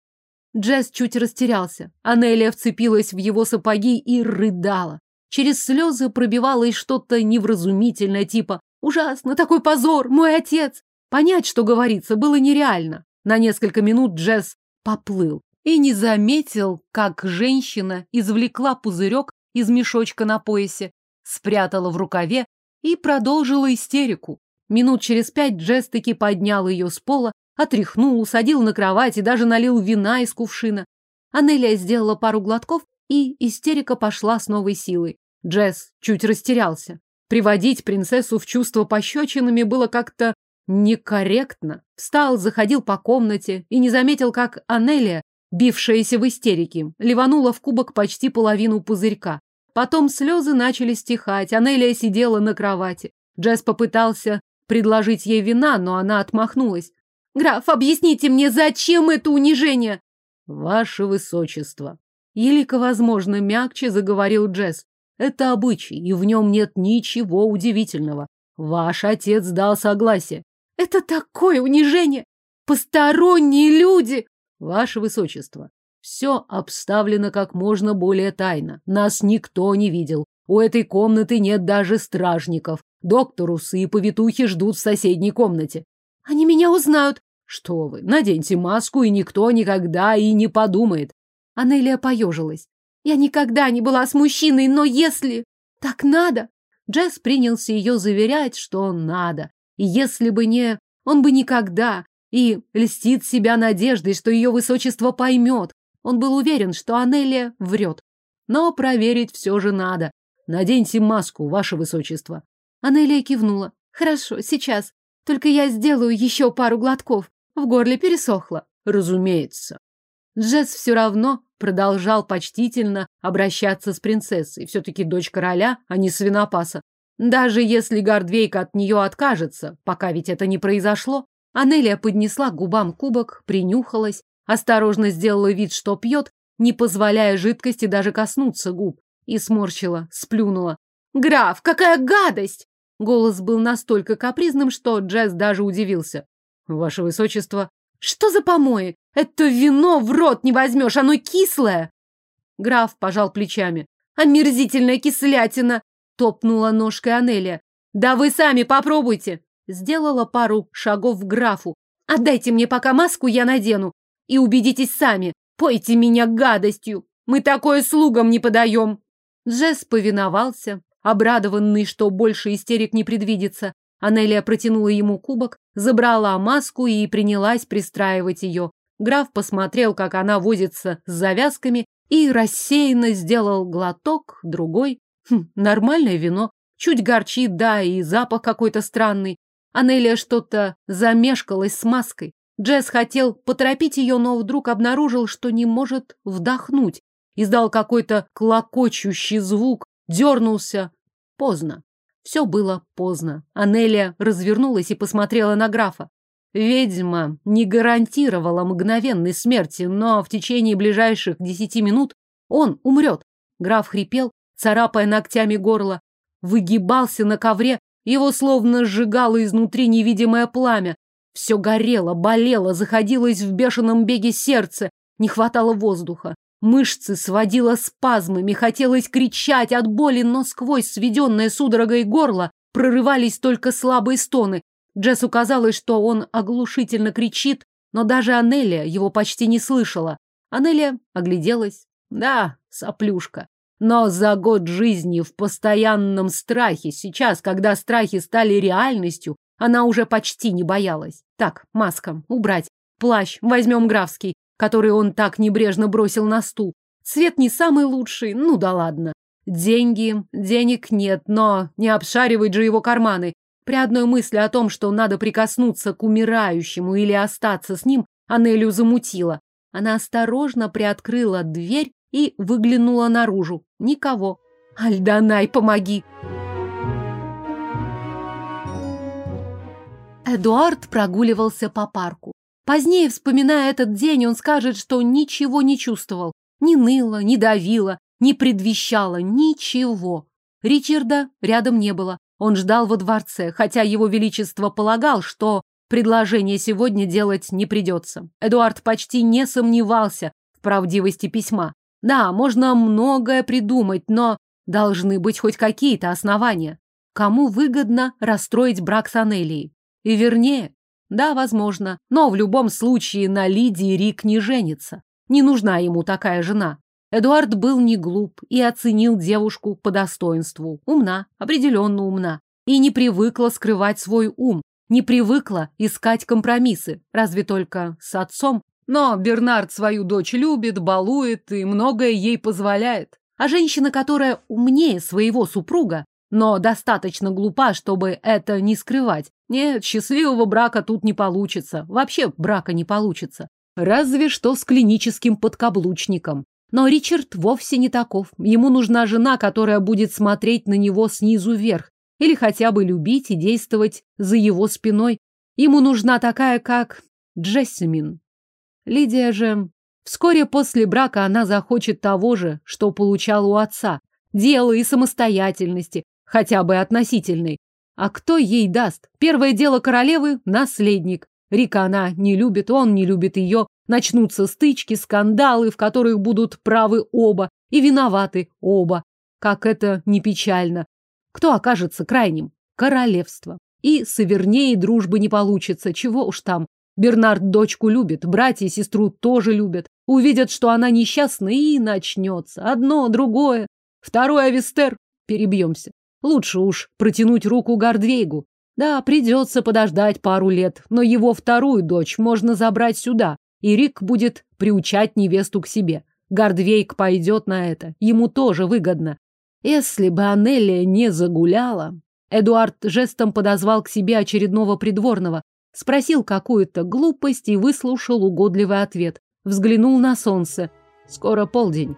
Джесс чуть растерялся. Анелия вцепилась в его сапоги и рыдала. Через слезы пробивалось что-то невразумительное, типа «Ужасно, такой позор, мой отец!» Понять, что говорится, было нереально. На несколько минут Джесс поплыл и не заметил, как женщина извлекла пузырек из мешочка на поясе, спрятала в рукаве и продолжила истерику. Минут через пять Джесс таки поднял ее с пола, отряхнул, усадил на кровать и даже налил вина из кувшина. Анелия сделала пару глотков, и истерика пошла с новой силой. Джесс чуть растерялся. Приводить принцессу в чувство пощечинами было как-то некорректно. Встал, заходил по комнате и не заметил, как Анелия, бившаяся в истерике, ливанула в кубок почти половину пузырька. Потом слезы начали стихать, Анелия сидела на кровати. Джесс попытался предложить ей вина, но она отмахнулась. «Граф, объясните мне, зачем это унижение?» «Ваше высочество!» Елико, возможно, мягче заговорил Джесс. «Это обычай, и в нем нет ничего удивительного. Ваш отец дал согласие. Это такое унижение! Посторонние люди! Ваше Высочество, все обставлено как можно более тайно. Нас никто не видел. У этой комнаты нет даже стражников. Докторусы и повитухи ждут в соседней комнате. Они меня узнают. Что вы, наденьте маску, и никто никогда и не подумает. Анелия поежилась. Я никогда не была с мужчиной, но если так надо... Джесс принялся ее заверять, что надо. И если бы не... Он бы никогда... И льстит себя надеждой, что ее высочество поймет. Он был уверен, что Анелия врет. Но проверить все же надо. Наденьте маску, ваше высочество. Анелия кивнула. Хорошо, сейчас. Только я сделаю еще пару глотков. В горле пересохло. Разумеется. Джесс все равно продолжал почтительно обращаться с принцессой. Все-таки дочь короля, а не свинопаса. Даже если Гордвейка от нее откажется, пока ведь это не произошло, Анелия поднесла к губам кубок, принюхалась, осторожно сделала вид, что пьет, не позволяя жидкости даже коснуться губ, и сморщила, сплюнула. «Граф, какая гадость!» Голос был настолько капризным, что Джесс даже удивился. «Ваше высочество...» «Что за помои? Это вино в рот не возьмешь, оно кислое!» Граф пожал плечами. «Омерзительная кислятина! Топнула ножкой Анелия. Да вы сами попробуйте. Сделала пару шагов к графу. Отдайте мне пока маску, я надену. И убедитесь сами. Пойте меня гадостью. Мы такое слугам не подаем. Джесс повиновался, обрадованный, что больше истерик не предвидится. Анелия протянула ему кубок, забрала маску и принялась пристраивать ее. Граф посмотрел, как она возится с завязками, и рассеянно сделал глоток, другой. Хм, нормальное вино. Чуть горчит, да, и запах какой-то странный. Анелия что-то замешкалась с маской. Джесс хотел поторопить ее, но вдруг обнаружил, что не может вдохнуть. Издал какой-то клокочущий звук, дернулся. Поздно. Все было поздно. Анелия развернулась и посмотрела на графа. Ведьма не гарантировала мгновенной смерти, но в течение ближайших десяти минут он умрет. Граф хрипел, царапая ногтями горло, выгибался на ковре, его словно сжигало изнутри невидимое пламя. Все горело, болело, заходилось в бешеном беге сердце, не хватало воздуха. Мышцы сводило спазмами, хотелось кричать от боли, но сквозь сведенное судорогой горло прорывались только слабые стоны. Джессу казалось, что он оглушительно кричит, но даже Анелия его почти не слышала. Анелия огляделась. Да, соплюшка. Но за год жизни в постоянном страхе, сейчас, когда страхи стали реальностью, она уже почти не боялась. Так, маска, убрать. Плащ, возьмем графский, который он так небрежно бросил на стул. Цвет не самый лучший, ну да ладно. Деньги, денег нет, но не обшаривать же его карманы. При одной мысли о том, что надо прикоснуться к умирающему или остаться с ним, Анелию замутила. Она осторожно приоткрыла дверь и выглянула наружу. Никого. Альданай, помоги! Эдуард прогуливался по парку. Позднее, вспоминая этот день, он скажет, что ничего не чувствовал. Ни ныло, ни давило, не предвещало ничего. Ричарда рядом не было. Он ждал во дворце, хотя его величество полагал, что предложение сегодня делать не придется. Эдуард почти не сомневался в правдивости письма. Да, можно многое придумать, но должны быть хоть какие-то основания. Кому выгодно расстроить брак с Анелией? И вернее, да, возможно, но в любом случае на Лидии Рик не женится. Не нужна ему такая жена. Эдуард был не глуп и оценил девушку по достоинству. Умна, определенно умна. И не привыкла скрывать свой ум, не привыкла искать компромиссы, разве только с отцом. Но Бернард свою дочь любит, балует и многое ей позволяет. А женщина, которая умнее своего супруга, но достаточно глупа, чтобы это не скрывать. Нет, счастливого брака тут не получится. Вообще брака не получится. Разве что с клиническим подкаблучником. Но Ричард вовсе не таков. Ему нужна жена, которая будет смотреть на него снизу вверх. Или хотя бы любить и действовать за его спиной. Ему нужна такая, как Джессимин. Лидия же... Вскоре после брака она захочет того же, что получала у отца. Дела и самостоятельности, хотя бы относительной. А кто ей даст? Первое дело королевы – наследник. Рика она не любит, он не любит ее. Начнутся стычки, скандалы, в которых будут правы оба и виноваты оба. Как это не печально. Кто окажется крайним? Королевство. И совернее дружбы не получится, чего уж там. Бернард дочку любит, братья и сестру тоже любят. Увидят, что она несчастна, и начнется. Одно, другое. Второй Авестер. Перебьемся. Лучше уж протянуть руку Гардвейгу. Да, придется подождать пару лет, но его вторую дочь можно забрать сюда, и Рик будет приучать невесту к себе. Гардвейк пойдет на это, ему тоже выгодно. Если бы Анелия не загуляла... Эдуард жестом подозвал к себе очередного придворного, спросил какую-то глупость и выслушал угодливый ответ. Взглянул на солнце. Скоро полдень.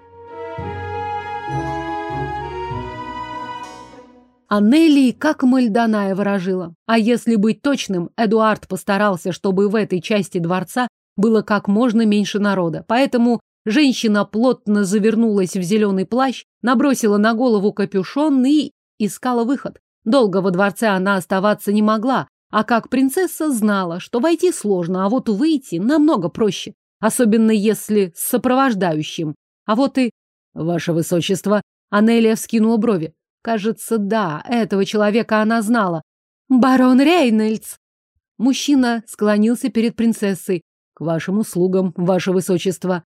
Анелии как Мальданая ворожила. А если быть точным, Эдуард постарался, чтобы в этой части дворца было как можно меньше народа. Поэтому женщина плотно завернулась в зеленый плащ, набросила на голову капюшон и искала выход. Долго во дворце она оставаться не могла, а как принцесса знала, что войти сложно, а вот выйти намного проще. Особенно если с сопровождающим. А вот и... Ваше высочество, Анелия вскинула брови. Кажется, да, этого человека она знала. Барон Рейнольдс. Мужчина склонился перед принцессой. К вашим услугам, ваше высочество.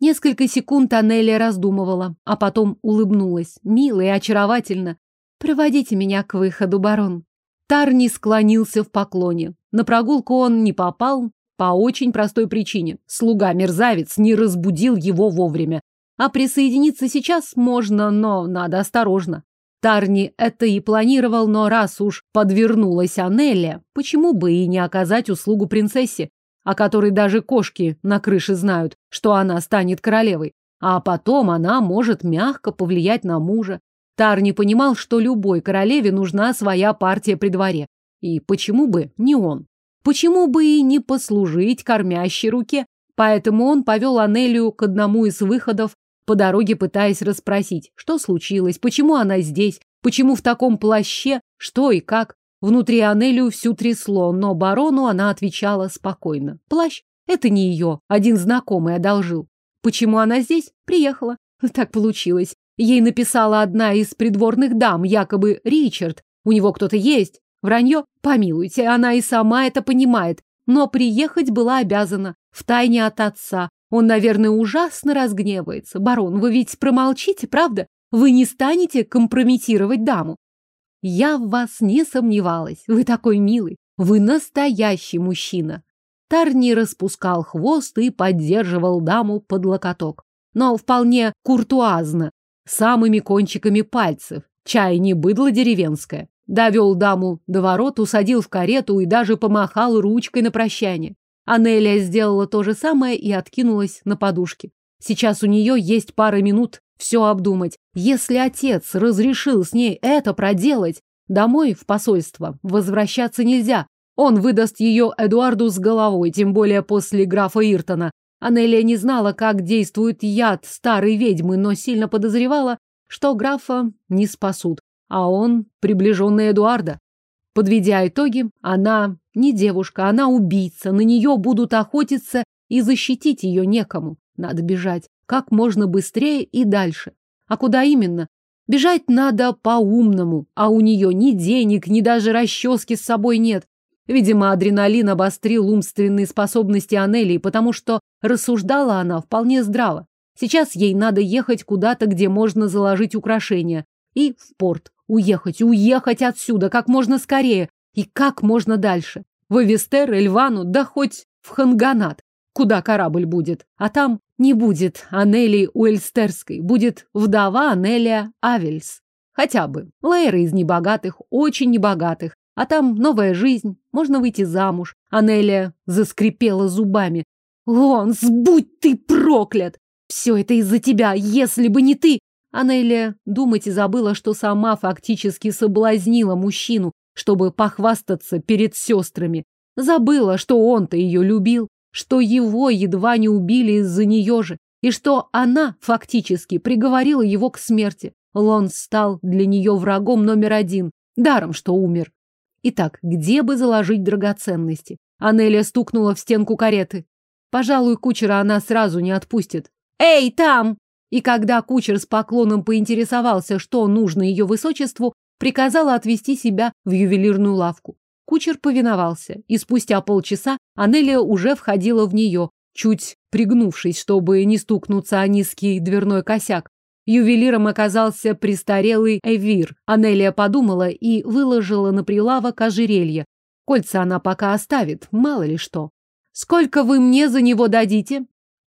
Несколько секунд Анелия раздумывала, а потом улыбнулась, мило и очаровательно. Проводите меня к выходу, барон. Тарни склонился в поклоне. На прогулку он не попал по очень простой причине. Слуга-мерзавец не разбудил его вовремя. А присоединиться сейчас можно, но надо осторожно. Тарни это и планировал, но раз уж подвернулась Анелия, почему бы и не оказать услугу принцессе, о которой даже кошки на крыше знают, что она станет королевой, а потом она может мягко повлиять на мужа. Тарни понимал, что любой королеве нужна своя партия при дворе. И почему бы не он? Почему бы и не послужить кормящей руке? Поэтому он повел Анелию к одному из выходов по дороге пытаясь расспросить, что случилось, почему она здесь, почему в таком плаще, что и как. Внутри Анелию всю трясло, но барону она отвечала спокойно. Плащ — это не ее, один знакомый одолжил. Почему она здесь? Приехала. *laughs* Так получилось. Ей написала одна из придворных дам, якобы Ричард. У него кто-то есть. Вранье? Помилуйте, она и сама это понимает. Но приехать была обязана, втайне от отца, он, наверное, ужасно разгневается. Барон, вы ведь промолчите, правда? Вы не станете компрометировать даму. Я в вас не сомневалась. Вы такой милый. Вы настоящий мужчина. Тарни распускал хвост и поддерживал даму под локоток. Но вполне куртуазно, самыми кончиками пальцев. Чай не быдло деревенское. Довел даму до ворот, усадил в карету и даже помахал ручкой на прощание. Анелия сделала то же самое и откинулась на подушке. Сейчас у нее есть пара минут все обдумать. Если отец разрешил с ней это проделать, домой в посольство возвращаться нельзя. Он выдаст ее Эдуарду с головой, тем более после графа Иртона. Анелия не знала, как действует яд старой ведьмы, но сильно подозревала, что графа не спасут, а он приближенный Эдуарда. Подведя итоги, она не девушка, она убийца, на нее будут охотиться и защитить ее некому. Надо бежать как можно быстрее и дальше. А куда именно? Бежать надо по-умному, а у нее ни денег, ни даже расчески с собой нет. Видимо, адреналин обострил умственные способности Анелии, потому что рассуждала она вполне здраво. Сейчас ей надо ехать куда-то, где можно заложить украшения. И в порт. Уехать, уехать отсюда как можно скорее и как можно дальше. В Эвестер, Эльвану, да хоть в Ханганат, куда корабль будет. А там не будет Анелии Уэльстерской, будет вдова Анелия Авельс. Хотя бы. Лейры из небогатых, очень небогатых. А там новая жизнь, можно выйти замуж. Анелия заскрипела зубами. Лонс, будь ты проклят! Все это из-за тебя, если бы не ты! Анелия думать и забыла, что сама фактически соблазнила мужчину, чтобы похвастаться перед сестрами. Забыла, что он-то ее любил, что его едва не убили из-за нее же, и что она фактически приговорила его к смерти. Лон стал для нее врагом номер один, даром, что умер. Итак, где бы заложить драгоценности? Анелия стукнула в стенку кареты. Пожалуй, кучера она сразу не отпустит. «Эй, там!» И когда кучер с поклоном поинтересовался, что нужно ее высочеству, приказала отвести себя в ювелирную лавку. Кучер повиновался, и спустя полчаса Анелия уже входила в нее, чуть пригнувшись, чтобы не стукнуться о низкий дверной косяк. Ювелиром оказался престарелый Эвир. Анелия подумала и выложила на прилавок ожерелье. Кольца она пока оставит, мало ли что. «Сколько вы мне за него дадите?»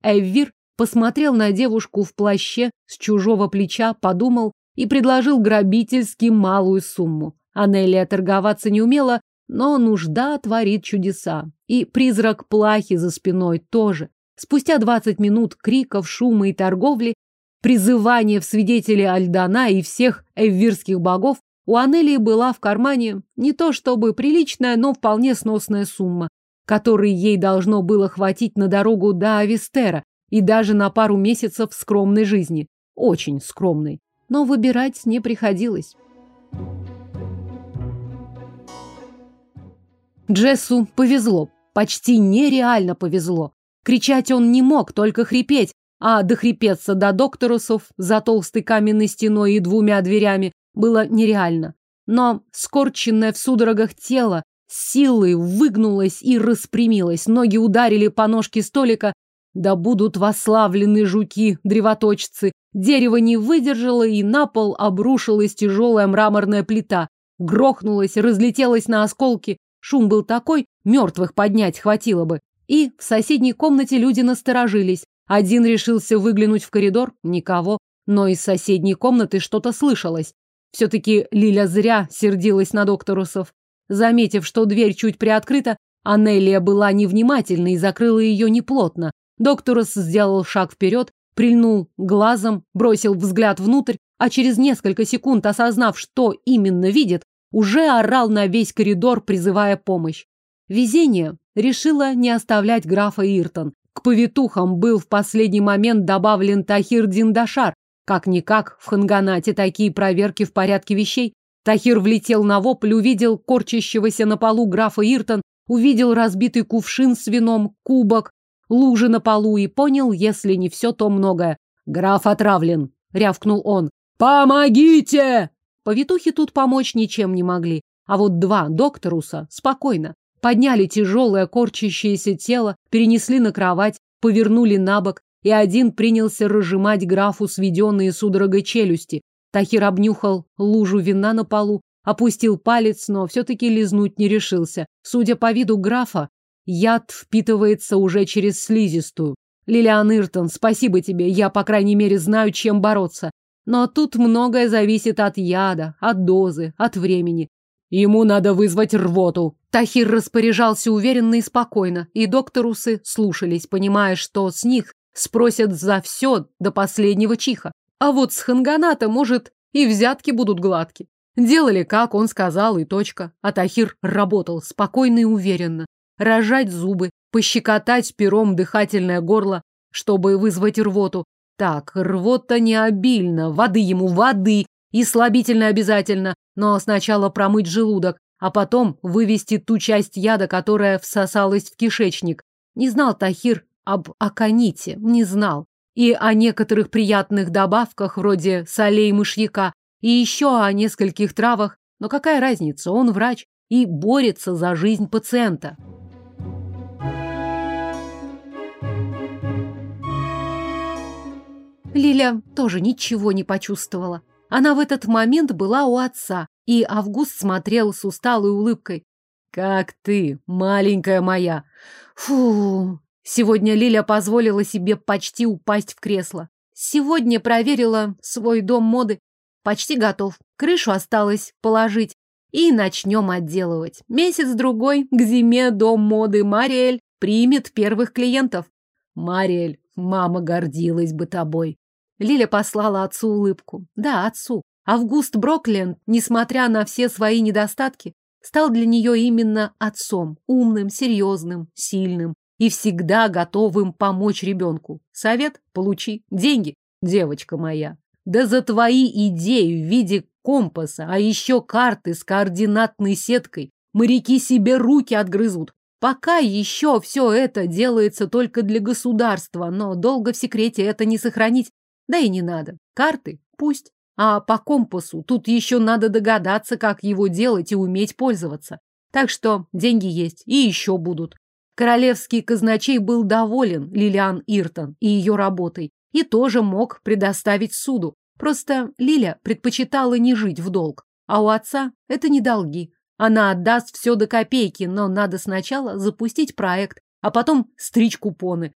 Эвир посмотрел на девушку в плаще с чужого плеча, подумал и предложил грабительски малую сумму. Анелия торговаться не умела, но нужда творит чудеса. И призрак плахи за спиной тоже. Спустя двадцать минут криков, шума и торговли призывание в свидетели Альдана и всех эввирских богов, у Анелии была в кармане не то чтобы приличная, но вполне сносная сумма, которой ей должно было хватить на дорогу до Авестера и даже на пару месяцев скромной жизни. Очень скромной. Но выбирать не приходилось. Джессу повезло. Почти нереально повезло. Кричать он не мог, только хрипеть, а дохрипеться до докторусов за толстой каменной стеной и двумя дверями было нереально. Но скорченное в судорогах тело силой выгнулось и распрямилось, ноги ударили по ножке столика, да будут вославлены жуки-древоточцы. Дерево не выдержало, и на пол обрушилась тяжелая мраморная плита. Грохнулась, разлетелась на осколки. Шум был такой, мертвых поднять хватило бы. И в соседней комнате люди насторожились. Один решился выглянуть в коридор, никого, но из соседней комнаты что-то слышалось. Все-таки Лиля зря сердилась на докторусов. Заметив, что дверь чуть приоткрыта, Анелия была невнимательна и закрыла ее неплотно. Докторус сделал шаг вперед, прильнул глазом, бросил взгляд внутрь, а через несколько секунд, осознав, что именно видит, уже орал на весь коридор, призывая помощь. Везение решило не оставлять графа Иртон. К повитухам был в последний момент добавлен Тахир Диндашар. Как-никак, в Ханганате такие проверки в порядке вещей. Тахир влетел на вопль, увидел корчащегося на полу графа Иртон, увидел разбитый кувшин с вином, кубок, лужи на полу и понял, если не все, то многое. «Граф отравлен», — рявкнул он. «Помогите!» Повитухи тут помочь ничем не могли, а вот два докторуса спокойно. Подняли тяжелое корчащееся тело, перенесли на кровать, повернули на бок, и один принялся разжимать графу сведенные судорогой челюсти. Тахир обнюхал лужу вина на полу, опустил палец, но все-таки лизнуть не решился. Судя по виду графа, яд впитывается уже через слизистую. Лилиан Иртон, спасибо тебе, я, по крайней мере, знаю, чем бороться. Но тут многое зависит от яда, от дозы, от времени. Ему надо вызвать рвоту. Тахир распоряжался уверенно и спокойно, и докторусы слушались, понимая, что с них спросят за все до последнего чиха. А вот с Ханганата, может, и взятки будут гладки. Делали, как он сказал, и точка. А Тахир работал спокойно и уверенно. Рожать зубы, пощекотать пером дыхательное горло, чтобы вызвать рвоту. Так, рвота не обильно, воды ему, воды, и слабительно обязательно, но сначала промыть желудок, а потом вывести ту часть яда, которая всосалась в кишечник. Не знал Тахир об аконите, не знал. И о некоторых приятных добавках, вроде солей мышьяка, и еще о нескольких травах. Но какая разница, он врач и борется за жизнь пациента. Лиля тоже ничего не почувствовала. Она в этот момент была у отца, и Август смотрел с усталой улыбкой. «Как ты, маленькая моя!» «Фу!» Сегодня Лиля позволила себе почти упасть в кресло. Сегодня проверила свой дом моды. Почти готов. Крышу осталось положить. И начнем отделывать. Месяц-другой к зиме дом моды Мариэль примет первых клиентов. Мариэль, мама гордилась бы тобой. Лиля послала отцу улыбку. Да, отцу. Август Брокленд, несмотря на все свои недостатки, стал для нее именно отцом, умным, серьезным, сильным и всегда готовым помочь ребенку. Совет получи, деньги, девочка моя. Да за твои идеи в виде компаса, а еще карты с координатной сеткой моряки себе руки отгрызут. Пока еще все это делается только для государства, но долго в секрете это не сохранить. Да и не надо. Карты пусть. А по компасу тут еще надо догадаться, как его делать и уметь пользоваться. Так что деньги есть и еще будут. Королевский казначей был доволен Лилиан Иртон и ее работой и тоже мог предоставить суду. Просто Лиля предпочитала не жить в долг. А у отца это не долги. Она отдаст все до копейки, но надо сначала запустить проект, а потом стричь купоны.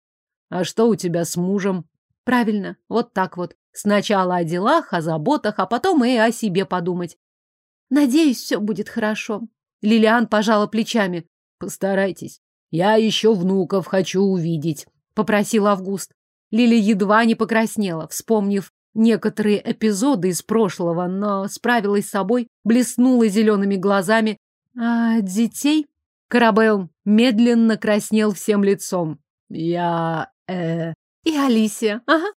А что у тебя с мужем? Правильно, вот так вот. Сначала о делах, о заботах, а потом и о себе подумать. Надеюсь, все будет хорошо. Лилиан пожала плечами. Постарайтесь. Я еще внуков хочу увидеть, попросил Август. Лиля едва не покраснела, вспомнив некоторые эпизоды из прошлого, но справилась с собой, блеснула зелеными глазами. А детей? Карабел медленно краснел всем лицом. Я... э... И Алисия, ага.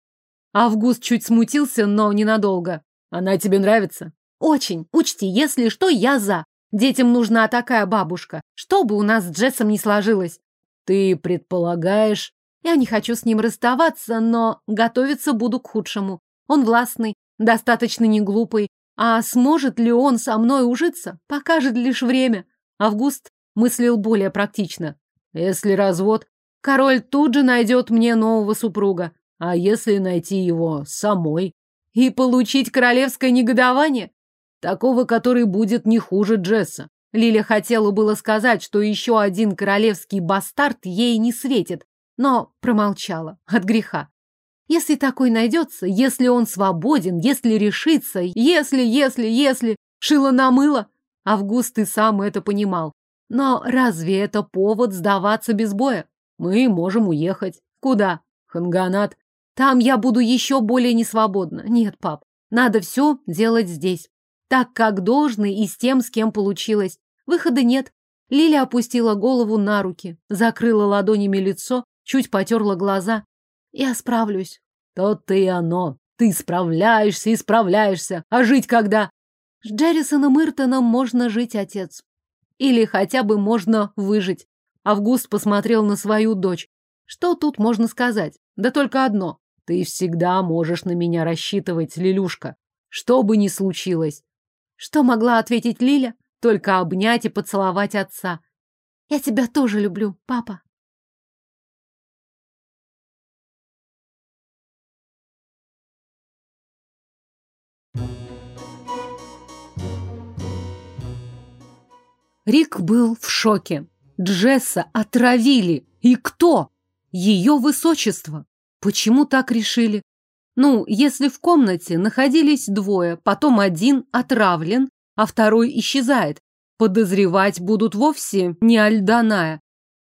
Август чуть смутился, но ненадолго. Она тебе нравится? Очень. Учти, если что, я за. Детям нужна такая бабушка. Что бы у нас с Джессом не сложилось. Ты предполагаешь... Я не хочу с ним расставаться, но готовиться буду к худшему. Он властный, достаточно неглупый. А сможет ли он со мной ужиться, покажет лишь время. Август мыслил более практично. Если развод, Король тут же найдет мне нового супруга. А если найти его самой? И получить королевское негодование? Такого, который будет не хуже Джесса. Лиля хотела было сказать, что еще один королевский бастард ей не светит, но промолчала от греха. Если такой найдется, если он свободен, если решится, если, если, если, шило на мыло. Август и сам это понимал. Но разве это повод сдаваться без боя? Мы можем уехать. Куда? Ханганат. Там я буду еще более несвободна. Нет, пап, надо все делать здесь. Так, как должно и с тем, с кем получилось. Выхода нет. Лиля опустила голову на руки, закрыла ладонями лицо, чуть потерла глаза. Я справлюсь. То-то и оно. Ты справляешься и справляешься. А жить когда? С Джеррисоном Иртоном можно жить, отец. Или хотя бы можно выжить. Август посмотрел на свою дочь. Что тут можно сказать? Да только одно. Ты всегда можешь на меня рассчитывать, Лилюшка. Что бы ни случилось. Что могла ответить Лиля? Только обнять и поцеловать отца. Я тебя тоже люблю, папа. Рик был в шоке. Джесса отравили. И кто? Ее высочество. Почему так решили? Ну, если в комнате находились двое, потом один отравлен, а второй исчезает, подозревать будут вовсе не Альданая.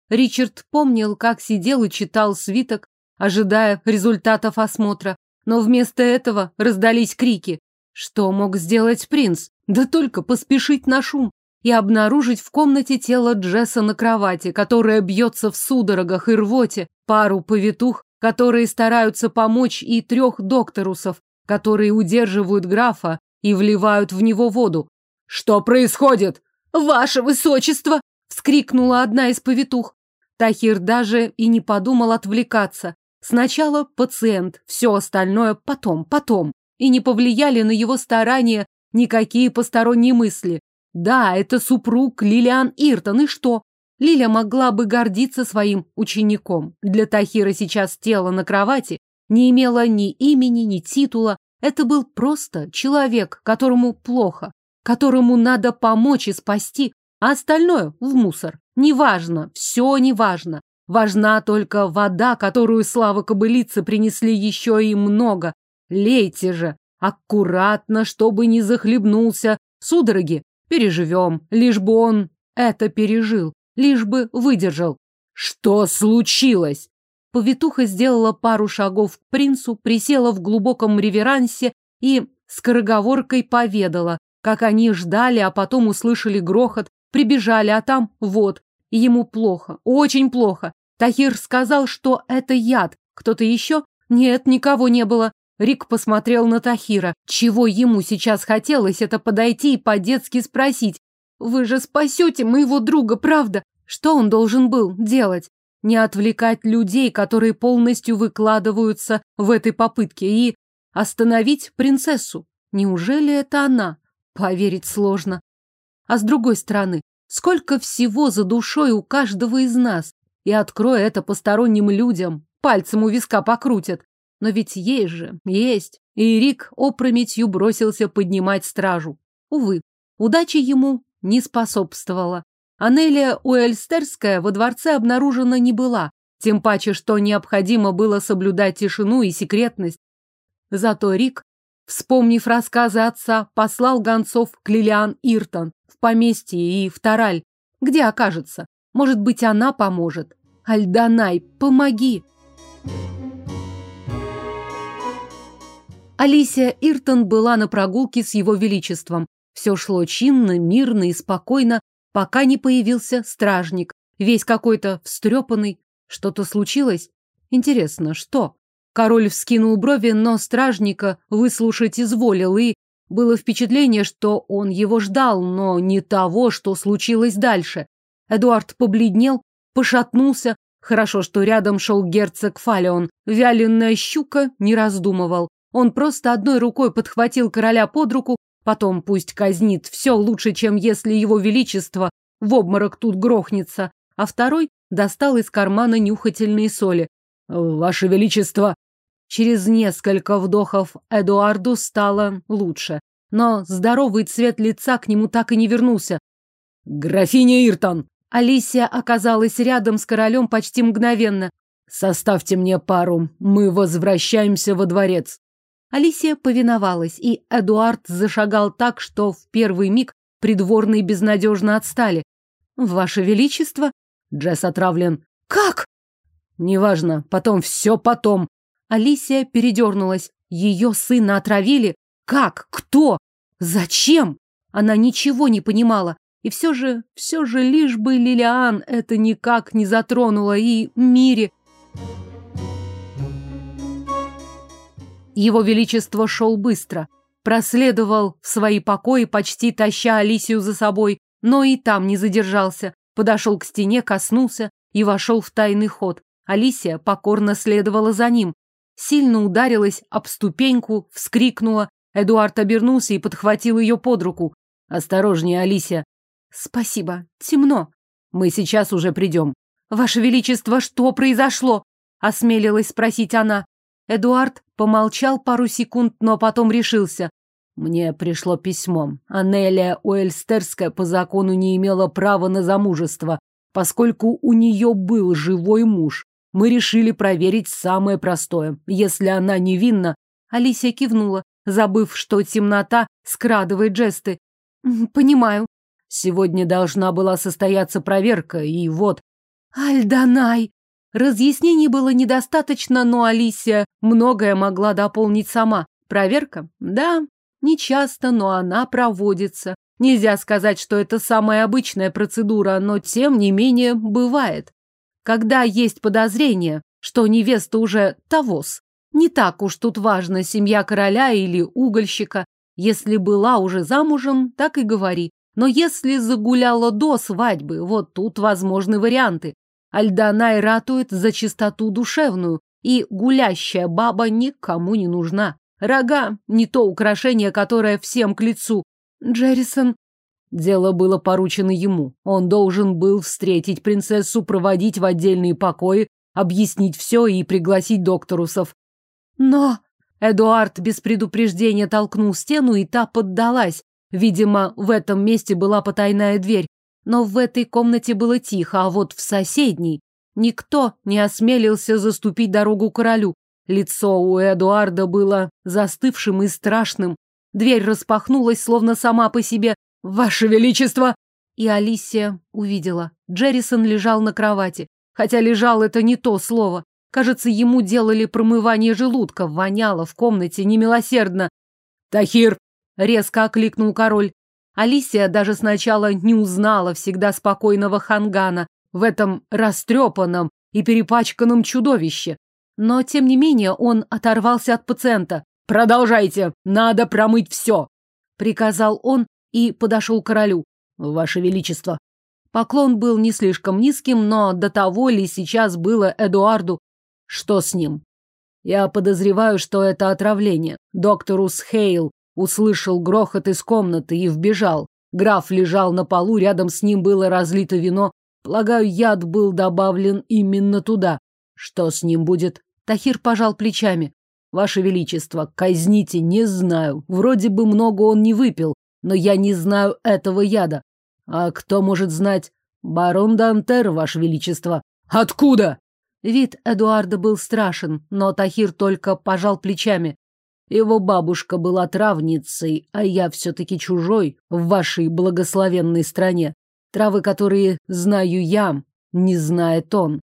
Ричард помнил, как сидел и читал свиток, ожидая результатов осмотра, но вместо этого раздались крики. Что мог сделать принц? Да только поспешить на шум и обнаружить в комнате тело Джесса на кровати, которое бьется в судорогах и рвоте, пару повитух, которые стараются помочь, и трех докторусов, которые удерживают графа и вливают в него воду. «Что происходит?» «Ваше высочество!» — вскрикнула одна из повитух. Тахир даже и не подумал отвлекаться. Сначала пациент, все остальное потом, потом. И не повлияли на его старания никакие посторонние мысли. Да, это супруг Лилиан Иртон, и что? Лиля могла бы гордиться своим учеником. Для Тахира сейчас тело на кровати не имело ни имени, ни титула. Это был просто человек, которому плохо, которому надо помочь и спасти, а остальное в мусор. Неважно, все неважно. Важна только вода, которую слава кобылицы принесли еще и много. Лейте же, аккуратно, чтобы не захлебнулся. Судороги Переживем, лишь бы он это пережил, лишь бы выдержал. Что случилось? Повитуха сделала пару шагов к принцу, присела в глубоком реверансе и скороговоркой поведала, как они ждали, а потом услышали грохот, прибежали, а там вот, ему плохо, очень плохо. Тахир сказал, что это яд. Кто-то еще? Нет, никого не было. Рик посмотрел на Тахира. Чего ему сейчас хотелось, это подойти и по-детски спросить. «Вы же спасете моего друга, правда?» Что он должен был делать? Не отвлекать людей, которые полностью выкладываются в этой попытке, и остановить принцессу. Неужели это она? Поверить сложно. А с другой стороны, сколько всего за душой у каждого из нас. И открой это посторонним людям, пальцем у виска покрутят. Но ведь есть же, есть. И Рик опрометью бросился поднимать стражу. Увы, удача ему не способствовала. Анелия Уэльстерская во дворце обнаружена не была, тем паче, что необходимо было соблюдать тишину и секретность. Зато Рик, вспомнив рассказы отца, послал гонцов к Лилиан Иртон в поместье и в Тараль. Где окажется? Может быть, она поможет? Альданай, помоги! Алисия Иртон была на прогулке с его величеством. Все шло чинно, мирно и спокойно, пока не появился стражник, весь какой-то встрепанный. Что-то случилось? Интересно, что? Король вскинул брови, но стражника выслушать изволил, и было впечатление, что он его ждал, но не того, что случилось дальше. Эдуард побледнел, пошатнулся. Хорошо, что рядом шел герцог Фалеон. Вяленая щука не раздумывал. Он просто одной рукой подхватил короля под руку, потом пусть казнит, все лучше, чем если его величество в обморок тут грохнется, а второй достал из кармана нюхательные соли. «Ваше величество!» Через несколько вдохов Эдуарду стало лучше, но здоровый цвет лица к нему так и не вернулся. «Графиня Иртон!» Алисия оказалась рядом с королем почти мгновенно. «Составьте мне пару, мы возвращаемся во дворец». Алисия повиновалась, и Эдуард зашагал так, что в первый миг придворные безнадежно отстали. «Ваше Величество?» Джесс отравлен. «Как?» «Неважно, потом все потом». Алисия передернулась. Ее сына отравили? Как? Кто? Зачем? Она ничего не понимала. И все же, все же, лишь бы Лилиан это никак не затронула, и Мире... Его Величество шел быстро, проследовал в свои покои, почти таща Алисию за собой, но и там не задержался, подошел к стене, коснулся и вошел в тайный ход. Алисия покорно следовала за ним. Сильно ударилась об ступеньку, вскрикнула. Эдуард обернулся и подхватил ее под руку. «Осторожнее, Алисия!» «Спасибо. Темно. Мы сейчас уже придем». «Ваше Величество, что произошло?» — осмелилась спросить она. Эдуард помолчал пару секунд, но потом решился. Мне пришло письмо. Анелия Уэльстерская по закону не имела права на замужество, поскольку у нее был живой муж. Мы решили проверить самое простое. Если она невинна... Алисия кивнула, забыв, что темнота скрадывает жесты. «Понимаю». Сегодня должна была состояться проверка, и вот... «Альданай!» Разъяснений было недостаточно, но Алисия многое могла дополнить сама. Проверка? Да, Не часто, но она проводится. Нельзя сказать, что это самая обычная процедура, но тем не менее бывает. Когда есть подозрение, что невеста уже тавос. Не так уж тут важно, семья короля или угольщика. Если была уже замужем, так и говори. Но если загуляла до свадьбы, вот тут возможны варианты. Альданай ратует за чистоту душевную, и гулящая баба никому не нужна. Рога — не то украшение, которое всем к лицу. Джеррисон... Дело было поручено ему. Он должен был встретить принцессу, проводить в отдельные покои, объяснить все и пригласить докторусов. Но... Эдуард без предупреждения толкнул стену, и та поддалась. Видимо, в этом месте была потайная дверь. Но в этой комнате было тихо, а вот в соседней никто не осмелился заступить дорогу королю. Лицо у Эдуарда было застывшим и страшным. Дверь распахнулась, словно сама по себе. «Ваше Величество!» И Алисия увидела. Джеррисон лежал на кровати. Хотя лежал это не то слово. Кажется, ему делали промывание желудка, воняло в комнате немилосердно. «Тахир!» — резко окликнул король. Алисия даже сначала не узнала всегда спокойного Хангана в этом растрепанном и перепачканном чудовище. Но, тем не менее, он оторвался от пациента. «Продолжайте! Надо промыть все!» — приказал он и подошел к королю. «Ваше Величество!» Поклон был не слишком низким, но до того ли сейчас было Эдуарду? Что с ним? Я подозреваю, что это отравление. Доктор Усхейл услышал грохот из комнаты и вбежал. Граф лежал на полу, рядом с ним было разлито вино. Полагаю, яд был добавлен именно туда. Что с ним будет? Тахир пожал плечами. Ваше Величество, казните, не знаю. Вроде бы много он не выпил, но я не знаю этого яда. А кто может знать? Барон Дантер, Ваше Величество. Откуда? Вид Эдуарда был страшен, но Тахир только пожал плечами. Его бабушка была травницей, а я все-таки чужой в вашей благословенной стране. Травы, которые знаю я, не знает он.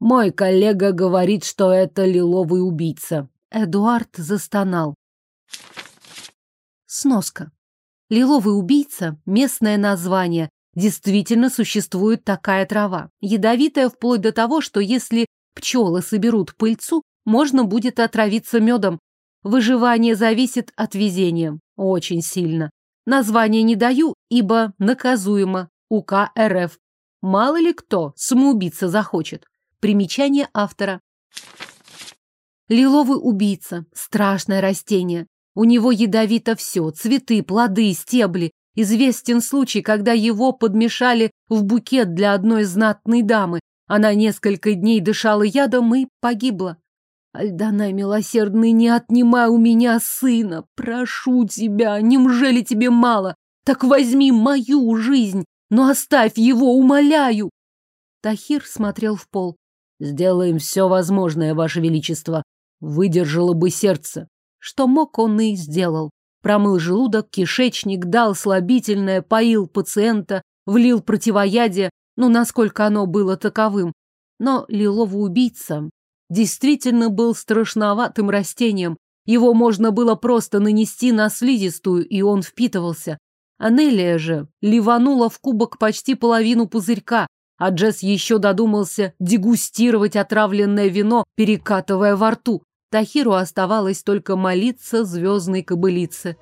Мой коллега говорит, что это лиловый убийца. Эдуард застонал. Сноска. Лиловый убийца – местное название. Действительно существует такая трава. Ядовитая вплоть до того, что если пчелы соберут пыльцу, можно будет отравиться медом. Выживание зависит от везения. Очень сильно. Название не даю, ибо наказуемо. УК РФ. Мало ли кто самоубийца захочет. Примечание автора. Лиловый убийца. Страшное растение. У него ядовито все – цветы, плоды, стебли. Известен случай, когда его подмешали в букет для одной знатной дамы. Она несколько дней дышала ядом и погибла. Альдана, милосердный, не отнимай у меня сына. Прошу тебя, неужели тебе мало? Так возьми мою жизнь, но оставь его, умоляю. Тахир смотрел в пол. Сделаем все возможное, Ваше Величество. Выдержало бы сердце. Что мог, он и сделал. Промыл желудок, кишечник, дал слабительное, поил пациента, влил противоядие, ну, насколько оно было таковым. Но лиловый убийца действительно был страшноватым растением. Его можно было просто нанести на слизистую, и он впитывался. Анелия же ливанула в кубок почти половину пузырька, а Джесс еще додумался дегустировать отравленное вино, перекатывая во рту. Тахиру оставалось только молиться звездной кобылице.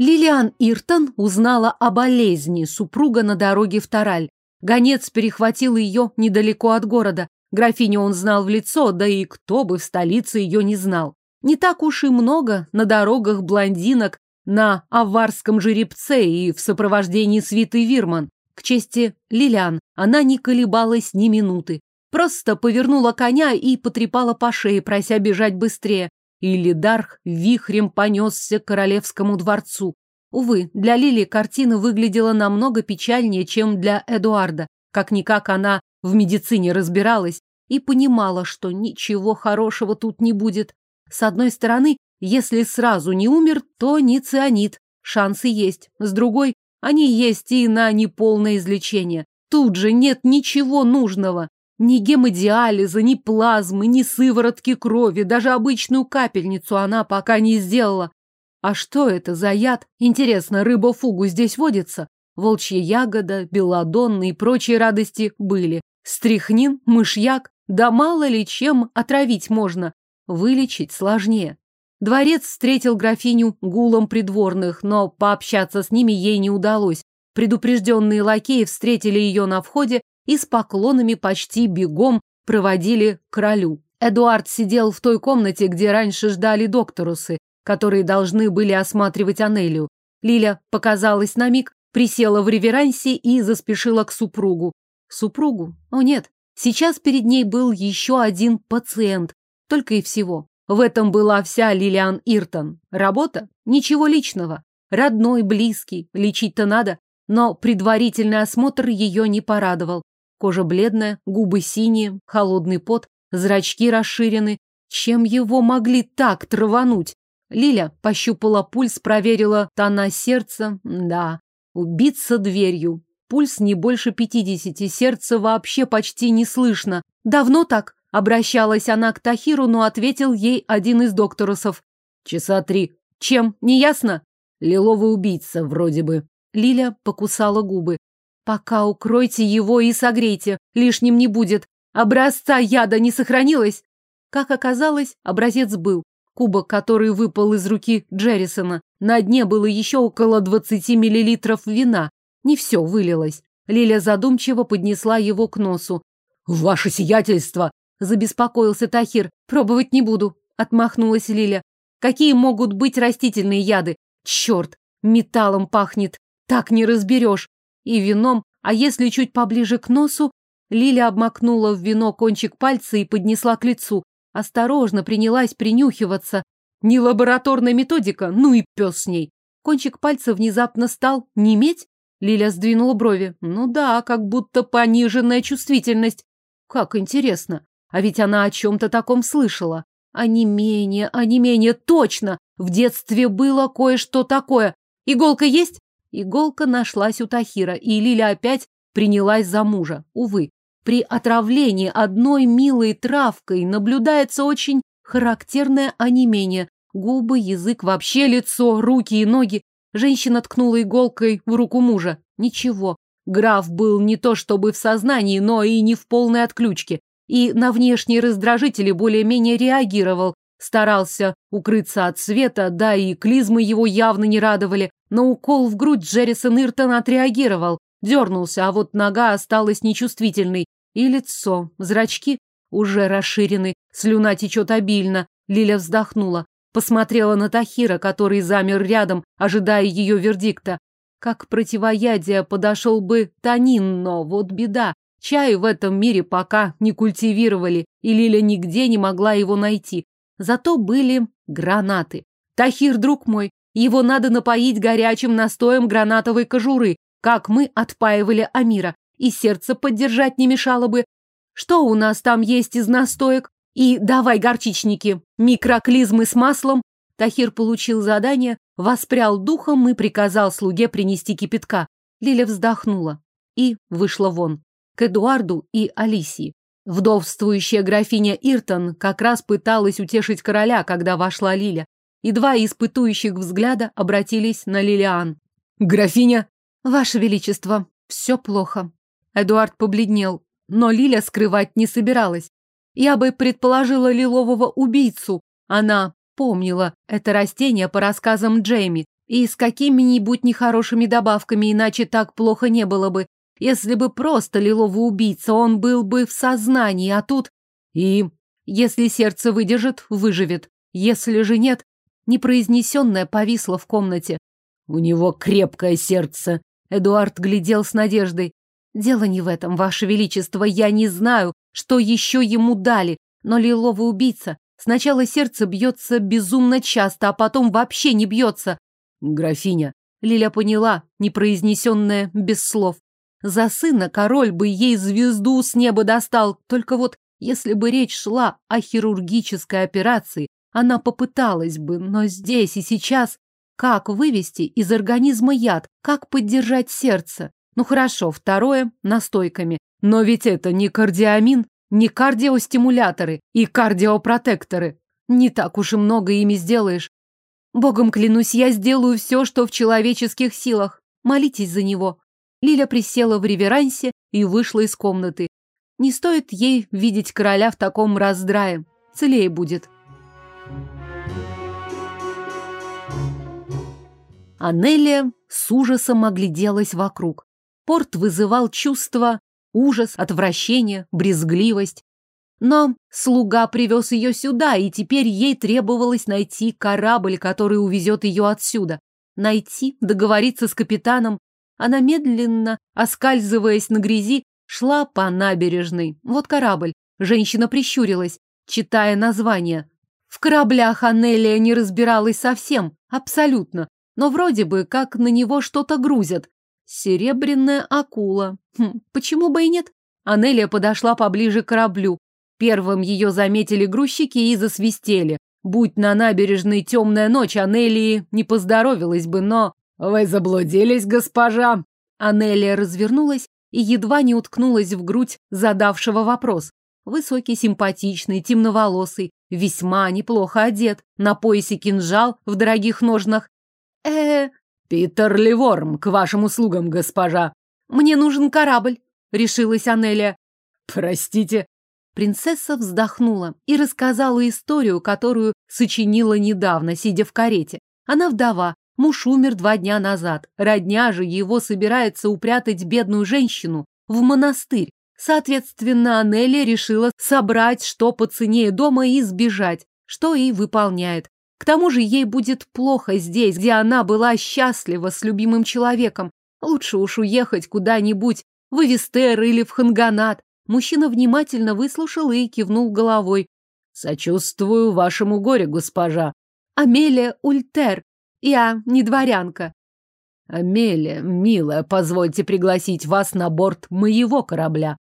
Лилиан Иртон узнала о болезни супруга на дороге в Тараль. Гонец перехватил ее недалеко от города. Графиню он знал в лицо, да и кто бы в столице ее не знал. Не так уж и много на дорогах блондинок на аварском жеребце и в сопровождении свиты Вирман. К чести Лилиан, она не колебалась ни минуты. Просто повернула коня и потрепала по шее, прося бежать быстрее. И Лидарх вихрем понесся к королевскому дворцу. Увы, для Лили картина выглядела намного печальнее, чем для Эдуарда. Как-никак она в медицине разбиралась и понимала, что ничего хорошего тут не будет. С одной стороны, если сразу не умер, то не цианид. Шансы есть. С другой, они есть и на неполное излечение. Тут же нет ничего нужного. Ни гемодиализа, ни плазмы, ни сыворотки крови, даже обычную капельницу она пока не сделала. А что это за яд? Интересно, рыба-фугу здесь водится? Волчья ягода, белладонна и прочие радости были. Стрихнин, мышьяк, да мало ли чем отравить можно. Вылечить сложнее. Дворец встретил графиню гулом придворных, но пообщаться с ними ей не удалось. Предупрежденные лакеи встретили ее на входе и с поклонами почти бегом проводили королю. Эдуард сидел в той комнате, где раньше ждали докторусы, которые должны были осматривать Анелию. Лиля показалась на миг, присела в реверансе и заспешила к супругу. Супругу? О нет, сейчас перед ней был еще один пациент, только и всего. В этом была вся Лилиан Иртон. Работа? Ничего личного. Родной, близкий, лечить-то надо. Но предварительный осмотр ее не порадовал. Кожа бледная, губы синие, холодный пот, зрачки расширены. Чем его могли так травануть? Лиля пощупала пульс, проверила тона сердца. Да, убиться дверью. Пульс не больше пятидесяти, сердце вообще почти не слышно. Давно так? Обращалась она к Тахиру, но ответил ей один из докторусов. Часа три. Чем? Не ясно? Лиловый убийца, вроде бы. Лиля покусала губы. Пока укройте его и согрейте, лишним не будет. Образца яда не сохранилось? Как оказалось, образец был. Кубок, который выпал из руки Джеррисона. На дне было еще около 20 миллилитров вина. Не все вылилось. Лиля задумчиво поднесла его к носу. «Ваше сиятельство!» – забеспокоился Тахир. «Пробовать не буду», – отмахнулась Лиля. «Какие могут быть растительные яды? Черт, металлом пахнет. Так не разберешь. И вином, а если чуть поближе к носу? Лиля обмакнула в вино кончик пальца и поднесла к лицу. Осторожно принялась принюхиваться. Не лабораторная методика, ну и пес с ней. Кончик пальца внезапно стал неметь. Лиля сдвинула брови. Ну да, как будто пониженная чувствительность. Как интересно. А ведь она о чем-то таком слышала. А не менее, а не менее, точно! В детстве было кое-что такое. Иголка есть? Иголка нашлась у Тахира, и Лиля опять принялась за мужа. Увы, при отравлении одной милой травкой наблюдается очень характерное онемение. Губы, язык, вообще лицо, руки и ноги. Женщина ткнула иголкой в руку мужа. Ничего. Граф был не то чтобы в сознании, но и не в полной отключке. И на внешние раздражители более-менее реагировал. Старался укрыться от света, да и клизмы его явно не радовали. На укол в грудь Джеррисон Иртон отреагировал, дернулся, а вот нога осталась нечувствительной. И лицо, зрачки уже расширены, слюна течет обильно. Лиля вздохнула, посмотрела на Тахира, который замер рядом, ожидая ее вердикта. Как противоядие подошел бы Танин, но вот беда. Чай в этом мире пока не культивировали, и Лиля нигде не могла его найти. Зато были гранаты. Тахир, друг мой, его надо напоить горячим настоем гранатовой кожуры, как мы отпаивали Амира. И сердце поддержать не мешало бы. Что у нас там есть из настоек? И давай горчичники, микроклизмы с маслом. Тахир получил задание, воспрял духом и приказал слуге принести кипятка. Лиля вздохнула и вышла вон, к Эдуарду и Алисии. Вдовствующая графиня Иртон как раз пыталась утешить короля, когда вошла Лиля, и два испытующих взгляда обратились на Лилиан. «Графиня!» «Ваше Величество, все плохо». Эдуард побледнел, но Лиля скрывать не собиралась. Я бы предположила лилового убийцу. Она помнила это растение по рассказам Джейми, и с какими-нибудь нехорошими добавками, иначе так плохо не было бы. Если бы просто лиловый убийца, он был бы в сознании, а тут... И... Если сердце выдержит, выживет. Если же нет... Непроизнесенное повисло в комнате. У него крепкое сердце. Эдуард глядел с надеждой. Дело не в этом, Ваше Величество. Я не знаю, что еще ему дали. Но лиловый убийца... Сначала сердце бьется безумно часто, а потом вообще не бьется. Графиня. Лиля поняла, непроизнесенное без слов. За сына король бы ей звезду с неба достал. Только вот, если бы речь шла о хирургической операции, она попыталась бы, но здесь и сейчас... Как вывести из организма яд? Как поддержать сердце? Ну хорошо, второе – настойками. Но ведь это не кардиамин. не кардиостимуляторы и кардиопротекторы. Не так уж и много ими сделаешь. Богом клянусь, я сделаю все, что в человеческих силах. Молитесь за него. Лиля присела в реверансе и вышла из комнаты. Не стоит ей видеть короля в таком раздрае. Целее будет. Анелия с ужасом огляделась вокруг. Порт вызывал чувство, ужас, отвращение, брезгливость. Но слуга привез ее сюда, и теперь ей требовалось найти корабль, который увезет ее отсюда. Найти, договориться с капитаном. Она медленно, оскальзываясь на грязи, шла по набережной. Вот корабль. Женщина прищурилась, читая название. В кораблях Анелия не разбиралась совсем, абсолютно но вроде бы как на него что-то грузят. Серебряная акула. Хм, почему бы и нет? Анелия подошла поближе к кораблю. Первым ее заметили грузчики и засвистели. Будь на набережной темная ночь, Анелии не поздоровилась бы, но... «Вы заблудились, госпожа!» Анелия развернулась и едва не уткнулась в грудь задавшего вопрос. Высокий, симпатичный, темноволосый, весьма неплохо одет, на поясе кинжал в дорогих ножнах э Питер Ливорм, к вашим услугам, госпожа. Мне нужен корабль, решилась Анелия. Простите. Принцесса вздохнула и рассказала историю, которую сочинила недавно, сидя в карете. Она вдова, муж умер два дня назад. Родня же его собирается упрятать бедную женщину в монастырь. Соответственно, Анелия решила собрать что по цене дома и сбежать, что и выполняет. К тому же ей будет плохо здесь, где она была счастлива с любимым человеком. Лучше уж уехать куда-нибудь, в Эвестер или в Ханганат. Мужчина внимательно выслушал и кивнул головой. «Сочувствую вашему горе, госпожа». «Амелия Ультер. Я не дворянка». «Амелия, милая, позвольте пригласить вас на борт моего корабля».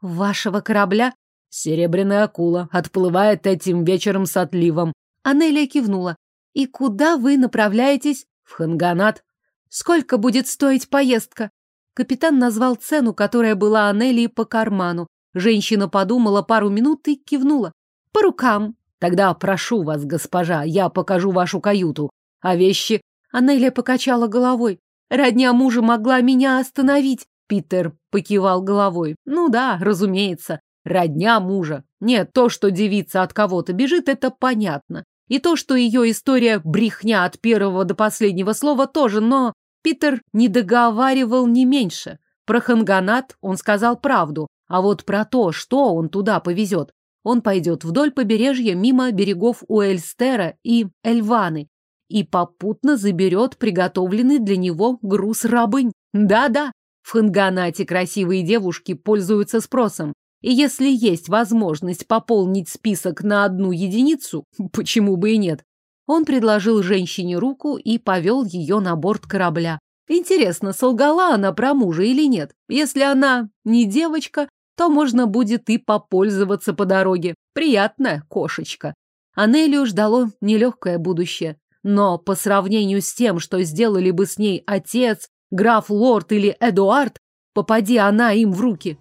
«Вашего корабля?» «Серебряная акула отплывает этим вечером с отливом. Анелия кивнула. «И куда вы направляетесь?» «В Ханганат». «Сколько будет стоить поездка?» Капитан назвал цену, которая была Анелии по карману. Женщина подумала пару минут и кивнула. «По рукам». «Тогда прошу вас, госпожа, я покажу вашу каюту. А вещи...» Анелия покачала головой. «Родня мужа могла меня остановить». Питер покивал головой. «Ну да, разумеется. Родня мужа. Нет, то, что девица от кого-то бежит, это понятно. И то, что ее история брехня от первого до последнего слова тоже, но Питер не договаривал не меньше. Про Ханганат он сказал правду, а вот про то, что он туда повезет, он пойдет вдоль побережья мимо берегов Уэльстера и Эльваны и попутно заберет приготовленный для него груз рабынь. Да-да, в Ханганате красивые девушки пользуются спросом. И если есть возможность пополнить список на одну единицу, *laughs* почему бы и нет? Он предложил женщине руку и повел ее на борт корабля. Интересно, солгала она про мужа или нет? Если она не девочка, то можно будет и попользоваться по дороге. Приятная кошечка. Анелию ждало нелегкое будущее. Но по сравнению с тем, что сделали бы с ней отец, граф Лорд или Эдуард, попади она им в руки,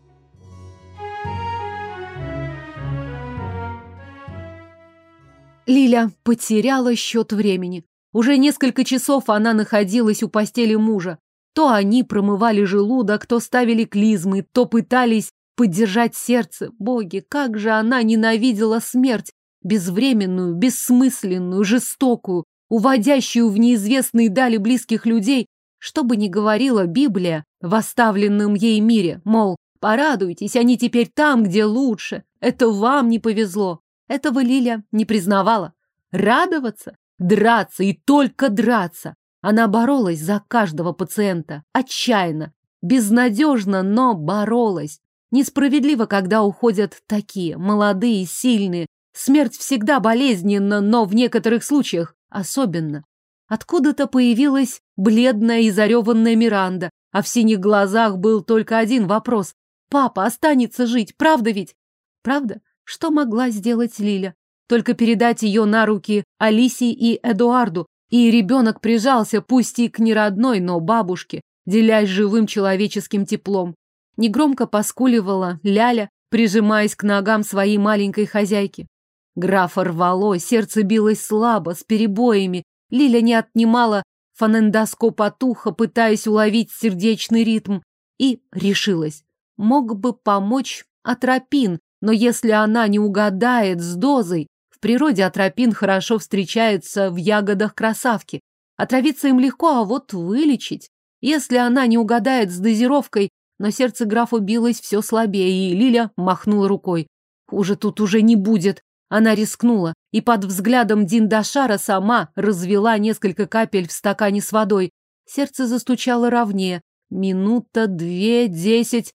Лиля потеряла счет времени. Уже несколько часов она находилась у постели мужа. То они промывали желудок, то ставили клизмы, то пытались поддержать сердце. Боги, как же она ненавидела смерть! Безвременную, бессмысленную, жестокую, уводящую в неизвестные дали близких людей. Что бы ни говорила Библия в оставленном ей мире, мол, порадуйтесь, они теперь там, где лучше. Это вам не повезло. Этого Лиля не признавала. Радоваться, драться и только драться. Она боролась за каждого пациента. Отчаянно, безнадежно, но боролась. Несправедливо, когда уходят такие, молодые, сильные. Смерть всегда болезненна, но в некоторых случаях особенно. Откуда-то появилась бледная и зареванная Миранда, а в синих глазах был только один вопрос. Папа останется жить, правда ведь? Правда? Что могла сделать Лиля? Только передать ее на руки Алисе и Эдуарду, и ребенок прижался, пусть и к неродной, но бабушке, делясь живым человеческим теплом. Негромко поскуливала Ляля, прижимаясь к ногам своей маленькой хозяйки. Графа рвало, сердце билось слабо, с перебоями. Лиля не отнимала фонендоскоп от уха, пытаясь уловить сердечный ритм, и решилась. Мог бы помочь атропин, но если она не угадает с дозой, в природе атропин хорошо встречается в ягодах красавки. Отравиться им легко, а вот вылечить. Если она не угадает с дозировкой, но сердце графа билось все слабее, и Лиля махнула рукой. Хуже тут уже не будет. Она рискнула и под взглядом Диндашара сама развела несколько капель в стакане с водой. Сердце застучало ровнее. Минута, две, десять.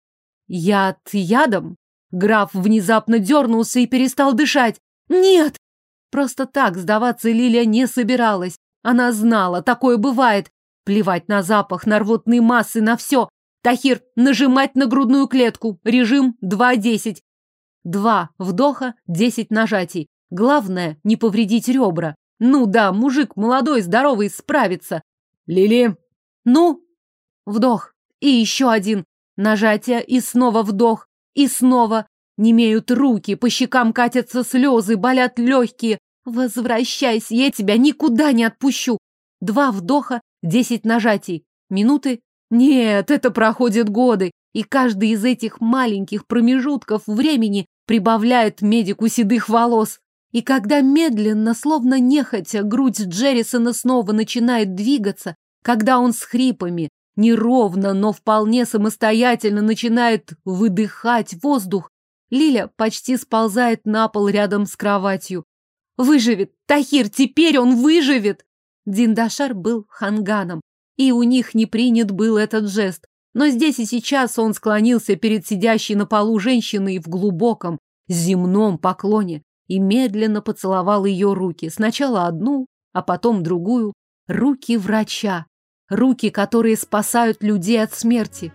Яд ядом? Граф внезапно дернулся и перестал дышать. Нет! Просто так сдаваться Лилия не собиралась. Она знала, такое бывает. Плевать на запах, на рвотные массы, на все. Тахир, нажимать на грудную клетку. Режим 2.10. Два вдоха, десять нажатий. Главное, не повредить ребра. Ну да, мужик молодой, здоровый, справится. Лили. Ну? Вдох. И еще один. Нажатие, и снова вдох. И снова. Немеют руки, по щекам катятся слезы, болят легкие. Возвращайся, я тебя никуда не отпущу. Два вдоха, десять нажатий. Минуты? Нет, это проходят годы. И каждый из этих маленьких промежутков времени прибавляет медику седых волос. И когда медленно, словно нехотя, грудь Джеррисона снова начинает двигаться, когда он с хрипами, неровно, но вполне самостоятельно начинает выдыхать воздух, Лиля почти сползает на пол рядом с кроватью. Выживет! Тахир, теперь он выживет! Диндашар был ханганом, и у них не принят был этот жест. Но здесь и сейчас он склонился перед сидящей на полу женщиной в глубоком, земном поклоне и медленно поцеловал ее руки. Сначала одну, а потом другую. Руки врача. Руки, которые спасают людей от смерти.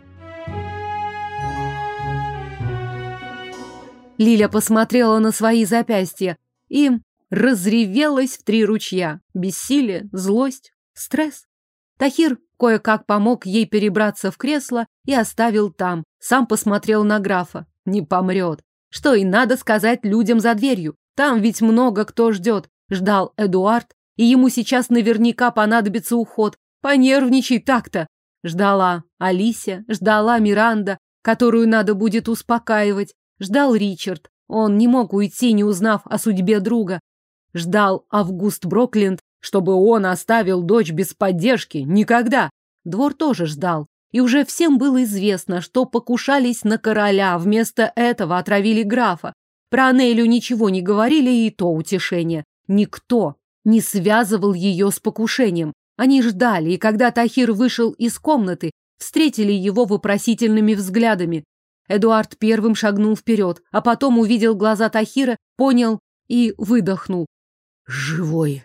Лиля посмотрела на свои запястья и разревелась в три ручья. Бессилие, злость, стресс. Тахир кое-как помог ей перебраться в кресло и оставил там. Сам посмотрел на графа. Не помрет. Что и надо сказать людям за дверью. Там ведь много кто ждет. Ждал Эдуард, и ему сейчас наверняка понадобится уход. Понервничай так-то. Ждала Алисия, ждала Миранда, которую надо будет успокаивать. Ждал Ричард. Он не мог уйти, не узнав о судьбе друга. Ждал Август Брокленд, чтобы он оставил дочь без поддержки. Никогда. Двор тоже ждал. И уже всем было известно, что покушались на короля, вместо этого отравили графа. Про Анелю ничего не говорили, и то утешение. Никто не связывал ее с покушением. Они ждали, и когда Тахир вышел из комнаты, встретили его вопросительными взглядами. Эдуард первым шагнул вперед, а потом увидел глаза Тахира, понял и выдохнул. «Живой!»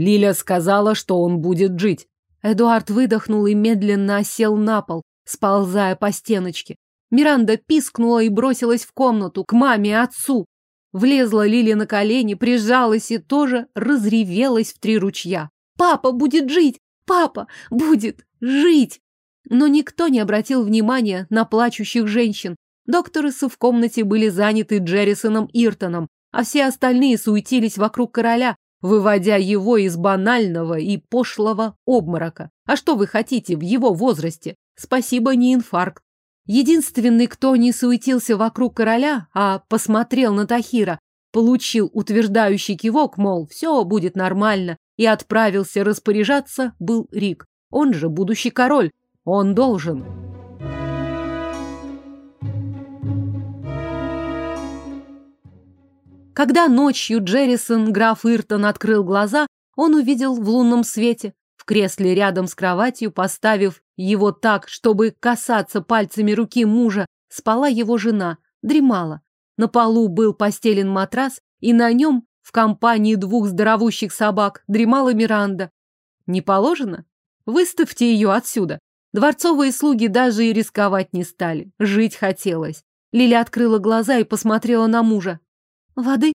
Лиля сказала, что он будет жить. Эдуард выдохнул и медленно осел на пол, сползая по стеночке. Миранда пискнула и бросилась в комнату, к маме и отцу. Влезла Лиля на колени, прижалась и тоже разревелась в три ручья. «Папа будет жить! Папа будет жить!» Но никто не обратил внимания на плачущих женщин. Докторысы в комнате были заняты Джеррисоном Иртоном, а все остальные суетились вокруг короля, выводя его из банального и пошлого обморока. А что вы хотите в его возрасте? Спасибо, не инфаркт. Единственный, кто не суетился вокруг короля, а посмотрел на Тахира, получил утверждающий кивок, мол, все будет нормально, и отправился распоряжаться, был Рик. Он же будущий король. Он должен. Когда ночью Джеррисон, граф Иртон, открыл глаза, он увидел в лунном свете, в кресле рядом с кроватью, поставив его так, чтобы касаться пальцами руки мужа, спала его жена, дремала. На полу был постелен матрас, и на нем, в компании двух здоровущих собак, дремала Миранда. Не положено? Выставьте ее отсюда. Дворцовые слуги даже и рисковать не стали. Жить хотелось. Лиля открыла глаза и посмотрела на мужа. Воды?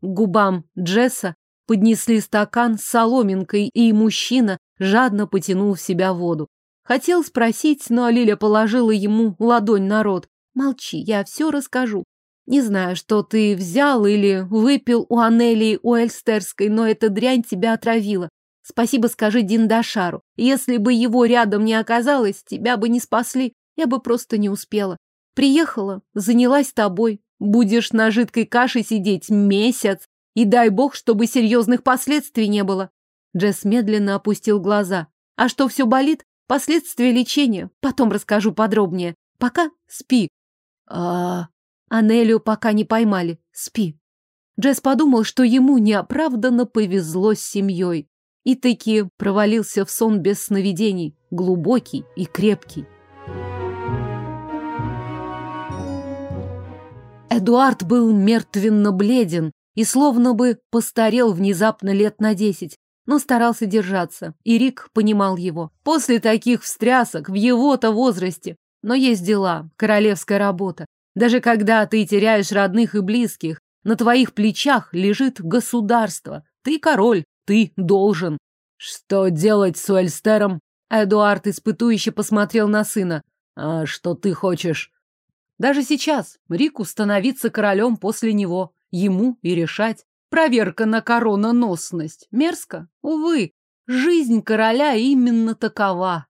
К губам Джесса поднесли стакан с соломинкой, и мужчина жадно потянул в себя воду. Хотел спросить, но Лиля положила ему ладонь на рот. Молчи, я все расскажу. Не знаю, что ты взял или выпил у Анелии Уэльстерской, но эта дрянь тебя отравила. Спасибо скажи Диндашару. Если бы его рядом не оказалось, тебя бы не спасли. Я бы просто не успела. Приехала, занялась тобой. Будешь на жидкой каше сидеть месяц. И дай бог, чтобы серьезных последствий не было. Джесс медленно опустил глаза. А что все болит? Последствия лечения. Потом расскажу подробнее. Пока спи. А... Анелию пока не поймали. Спи. Джесс подумал, что ему неоправданно повезло с семьей. И таки провалился в сон без сновидений, глубокий и крепкий. Эдуард был мертвенно бледен и словно бы постарел внезапно лет на десять, но старался держаться, и понимал его. После таких встрясок в его-то возрасте, но есть дела, королевская работа. Даже когда ты теряешь родных и близких, на твоих плечах лежит государство. Ты король, ты должен. Что делать с Уэльстером? Эдуард испытующе посмотрел на сына. А что ты хочешь? Даже сейчас Рику становиться королем после него. Ему и решать. Проверка на корононосность. Мерзко? Увы, жизнь короля именно такова.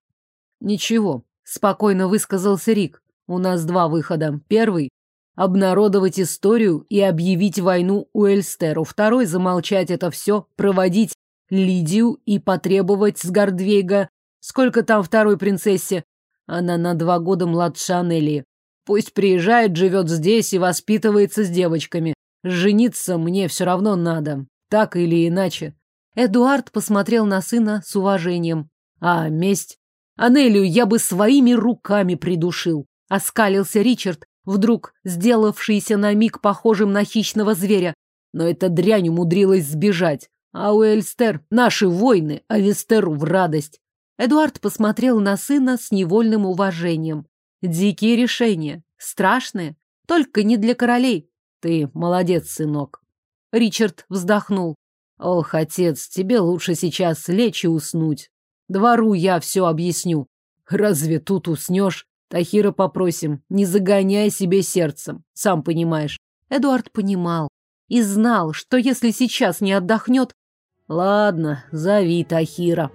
Ничего, спокойно высказался Рик. У нас два выхода. Первый — обнародовать историю и объявить войну Уэльстеру. Второй — замолчать это все, проводить Лидию и потребовать с Гордвейга... Сколько там второй принцессе? Она на два года младше Анелии. Пусть приезжает, живет здесь и воспитывается с девочками. Жениться мне все равно надо. Так или иначе. Эдуард посмотрел на сына с уважением. А месть? Анелию я бы своими руками придушил. Оскалился Ричард, вдруг сделавшийся на миг похожим на хищного зверя. Но эта дрянь умудрилась сбежать. А у Эльстер наши войны, а Вестеру в радость. Эдуард посмотрел на сына с невольным уважением. Дикие решения, страшные, только не для королей. Ты молодец, сынок. Ричард вздохнул. Ох, отец, тебе лучше сейчас лечь и уснуть. Двору я все объясню. Разве тут уснешь? Тахира попросим, не загоняй себе сердцем, сам понимаешь. Эдуард понимал и знал, что если сейчас не отдохнет... Ладно, зови Тахира.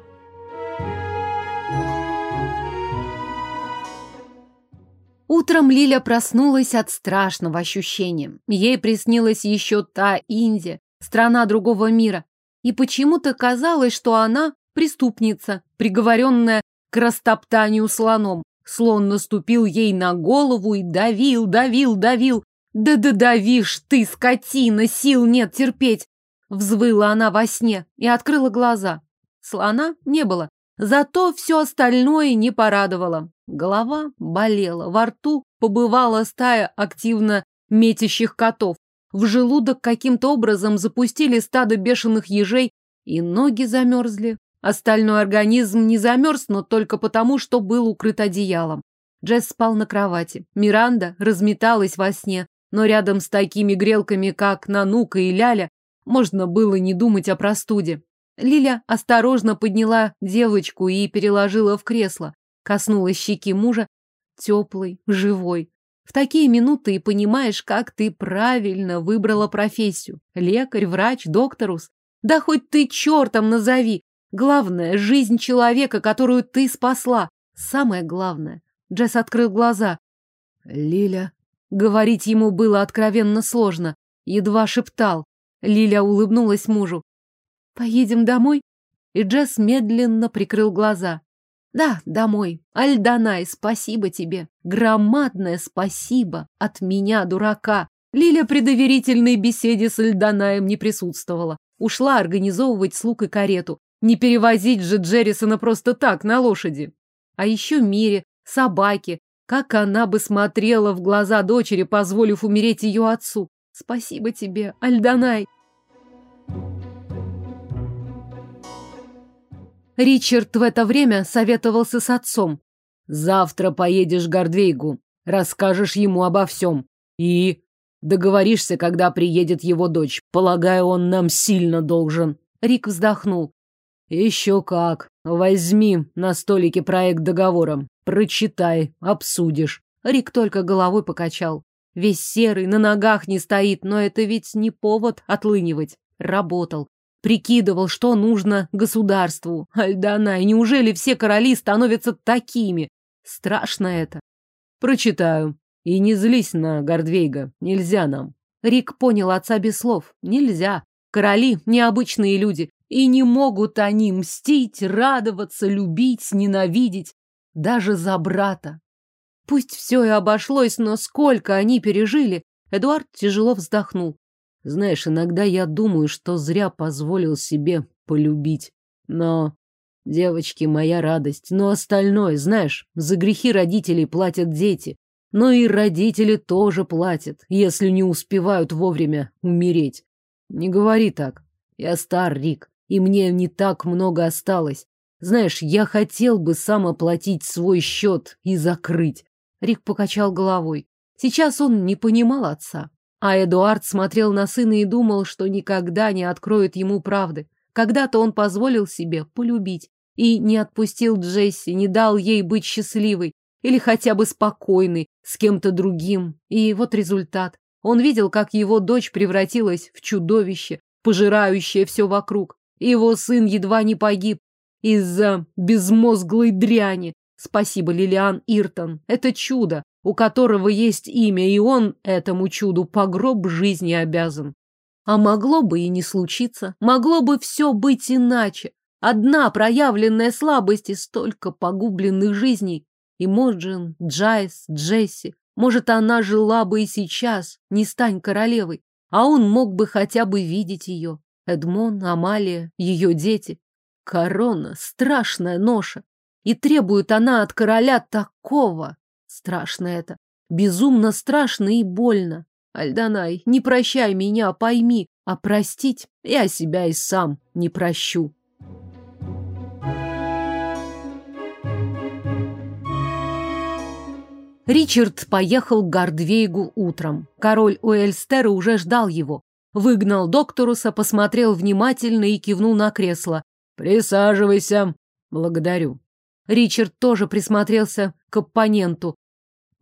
Утром Лиля проснулась от страшного ощущения. Ей приснилась еще та Индия, страна другого мира. И почему-то казалось, что она преступница, приговоренная к растоптанию слоном. Слон наступил ей на голову и давил, давил, давил. «Да-да давишь ты, скотина, сил нет терпеть!» Взвыла она во сне и открыла глаза. Слона не было, зато все остальное не порадовало. Голова болела, во рту побывала стая активно метящих котов. В желудок каким-то образом запустили стадо бешеных ежей, и ноги замерзли. Остальной организм не замерз, но только потому, что был укрыт одеялом. Джесс спал на кровати. Миранда разметалась во сне, но рядом с такими грелками, как Нанука и Ляля, можно было не думать о простуде. Лиля осторожно подняла девочку и переложила в кресло. Коснулась щеки мужа, теплый, живой. В такие минуты и понимаешь, как ты правильно выбрала профессию. Лекарь, врач, докторус. Да хоть ты чертом назови, Главное – жизнь человека, которую ты спасла. Самое главное. Джесс открыл глаза. Лиля. Говорить ему было откровенно сложно. Едва шептал. Лиля улыбнулась мужу. «Поедем домой?» И Джесс медленно прикрыл глаза. «Да, домой. Альданай, спасибо тебе. Громадное спасибо от меня, дурака». Лиля при доверительной беседе с Альданаем не присутствовала. Ушла организовывать слуг и карету. Не перевозить же Джеррисона просто так, на лошади. А еще Мире, собаке. Как она бы смотрела в глаза дочери, позволив умереть ее отцу. Спасибо тебе, Альданай. Ричард в это время советовался с отцом. «Завтра поедешь к Гордвейгу, расскажешь ему обо всем. И договоришься, когда приедет его дочь. Полагаю, он нам сильно должен». Рик вздохнул. Еще как. Возьми на столике проект договора. Прочитай, обсудишь. Рик только головой покачал. Весь серый, на ногах не стоит, но это ведь не повод отлынивать. Работал. Прикидывал, что нужно государству. Альдана, и неужели все короли становятся такими? Страшно это. Прочитаю. И не злись на Гордвейга. Нельзя нам. Рик понял отца без слов. Нельзя. Короли – необычные люди. И не могут они мстить, радоваться, любить, ненавидеть. Даже за брата. Пусть все и обошлось, но сколько они пережили. Эдуард тяжело вздохнул. Знаешь, иногда я думаю, что зря позволил себе полюбить. Но девочки моя радость. Но остальное, знаешь, за грехи родителей платят дети. Но и родители тоже платят, если не успевают вовремя умереть. Не говори так. Я стар, Рик, и мне не так много осталось. Знаешь, я хотел бы сам оплатить свой счет и закрыть. Рик покачал головой. Сейчас он не понимал отца. А Эдуард смотрел на сына и думал, что никогда не откроет ему правды. Когда-то он позволил себе полюбить и не отпустил Джесси, не дал ей быть счастливой или хотя бы спокойной с кем-то другим. И вот результат. Он видел, как его дочь превратилась в чудовище, пожирающее все вокруг. Его сын едва не погиб из-за безмозглой дряни. Спасибо, Лилиан Иртон. Это чудо у которого есть имя, и он этому чуду по гроб жизни обязан. А могло бы и не случиться, могло бы все быть иначе. Одна проявленная слабость и столько погубленных жизней. И Моджин, Джайс, Джесси. Может, она жила бы и сейчас, не стань королевой. А он мог бы хотя бы видеть ее. Эдмон, Амалия, ее дети. Корона, страшная ноша. И требует она от короля такого, Страшно это. Безумно страшно и больно. Альданай, не прощай меня, пойми. А простить я себя и сам не прощу. Ричард поехал к Гардвейгу утром. Король Уэльстера уже ждал его. Выгнал докторуса, посмотрел внимательно и кивнул на кресло. «Присаживайся». «Благодарю». Ричард тоже присмотрелся к оппоненту.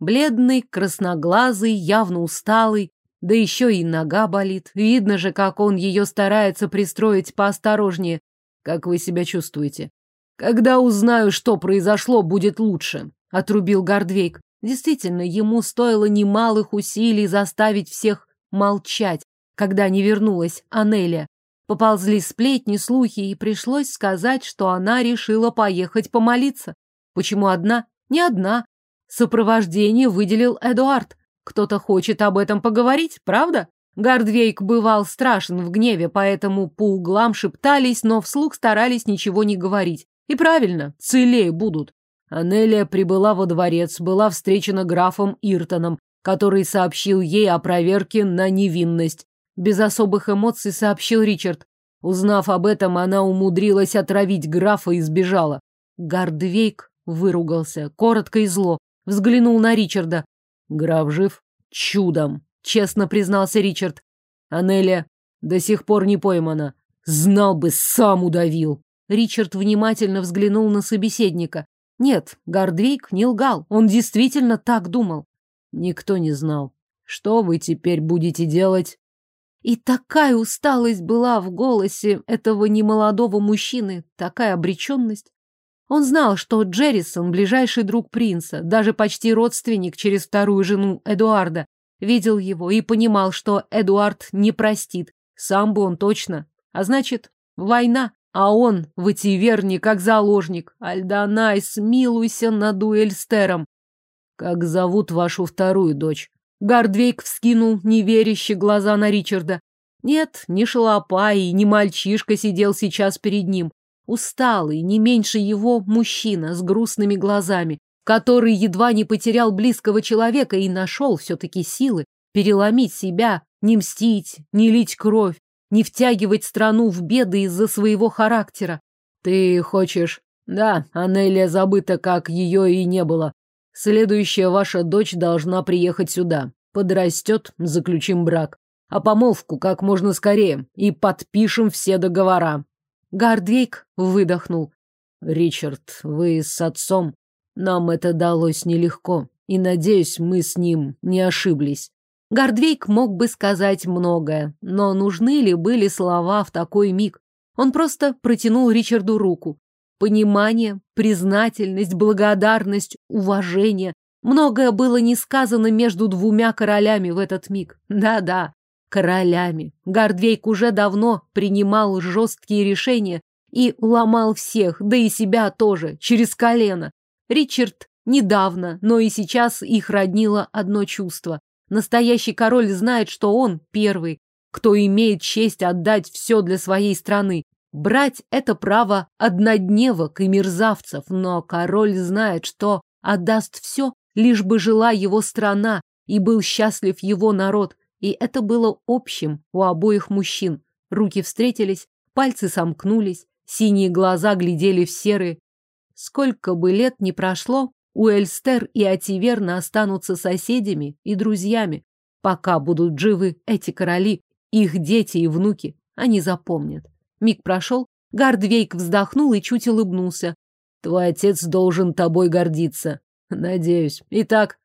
Бледный, красноглазый, явно усталый, да еще и нога болит. Видно же, как он ее старается пристроить поосторожнее. Как вы себя чувствуете? Когда узнаю, что произошло, будет лучше, отрубил Гордвейк. Действительно, ему стоило немалых усилий заставить всех молчать, когда не вернулась Анелия. Поползли сплетни, слухи, и пришлось сказать, что она решила поехать помолиться. Почему одна? Не одна, Сопровождение выделил Эдуард. Кто-то хочет об этом поговорить, правда? Гардвейк бывал страшен в гневе, поэтому по углам шептались, но вслух старались ничего не говорить. И правильно, целее будут. Анелия прибыла во дворец, была встречена графом Иртоном, который сообщил ей о проверке на невинность. Без особых эмоций сообщил Ричард. Узнав об этом, она умудрилась отравить графа и сбежала. Гардвейк выругался, коротко и зло. Взглянул на Ричарда. Граф жив? Чудом, честно признался Ричард. Анеля до сих пор не поймана. Знал бы, сам удавил. Ричард внимательно взглянул на собеседника. Нет, Гардвейк не лгал. Он действительно так думал. Никто не знал. Что вы теперь будете делать? И такая усталость была в голосе этого немолодого мужчины, такая обреченность. Он знал, что Джеррисон – ближайший друг принца, даже почти родственник через вторую жену Эдуарда. Видел его и понимал, что Эдуард не простит. Сам бы он точно. А значит, война. А он в Этиверне как заложник. Альданай, смилуйся над Уэльстером. Как зовут вашу вторую дочь? Гардвейк вскинул неверящие глаза на Ричарда. Нет, не шалопай и не мальчишка сидел сейчас перед ним. Усталый, не меньше его, мужчина с грустными глазами, который едва не потерял близкого человека и нашел все-таки силы переломить себя, не мстить, не лить кровь, не втягивать страну в беды из-за своего характера. Ты хочешь... Да, Анелия забыта, как ее и не было. Следующая ваша дочь должна приехать сюда. Подрастет, заключим брак. А помолвку как можно скорее и подпишем все договора. Гардвейк выдохнул. Ричард, вы с отцом. Нам это далось нелегко. И, надеюсь, мы с ним не ошиблись. Гордвейк мог бы сказать многое, но нужны ли были слова в такой миг? Он просто протянул Ричарду руку. Понимание, признательность, благодарность, уважение. Многое было не сказано между двумя королями в этот миг. Да-да, королями. Гордвейк уже давно принимал жесткие решения и ломал всех, да и себя тоже, через колено. Ричард недавно, но и сейчас их роднило одно чувство. Настоящий король знает, что он первый, кто имеет честь отдать все для своей страны. Брать это право однодневок и мерзавцев, но король знает, что отдаст все, лишь бы жила его страна и был счастлив его народ. И это было общим у обоих мужчин. Руки встретились, пальцы сомкнулись, синие глаза глядели в серые. Сколько бы лет ни прошло, Уэльстер и Ативерна останутся соседями и друзьями. Пока будут живы эти короли, их дети и внуки, они запомнят. Миг прошел, Гардвейк вздохнул и чуть улыбнулся. Твой отец должен тобой гордиться. Надеюсь. Итак,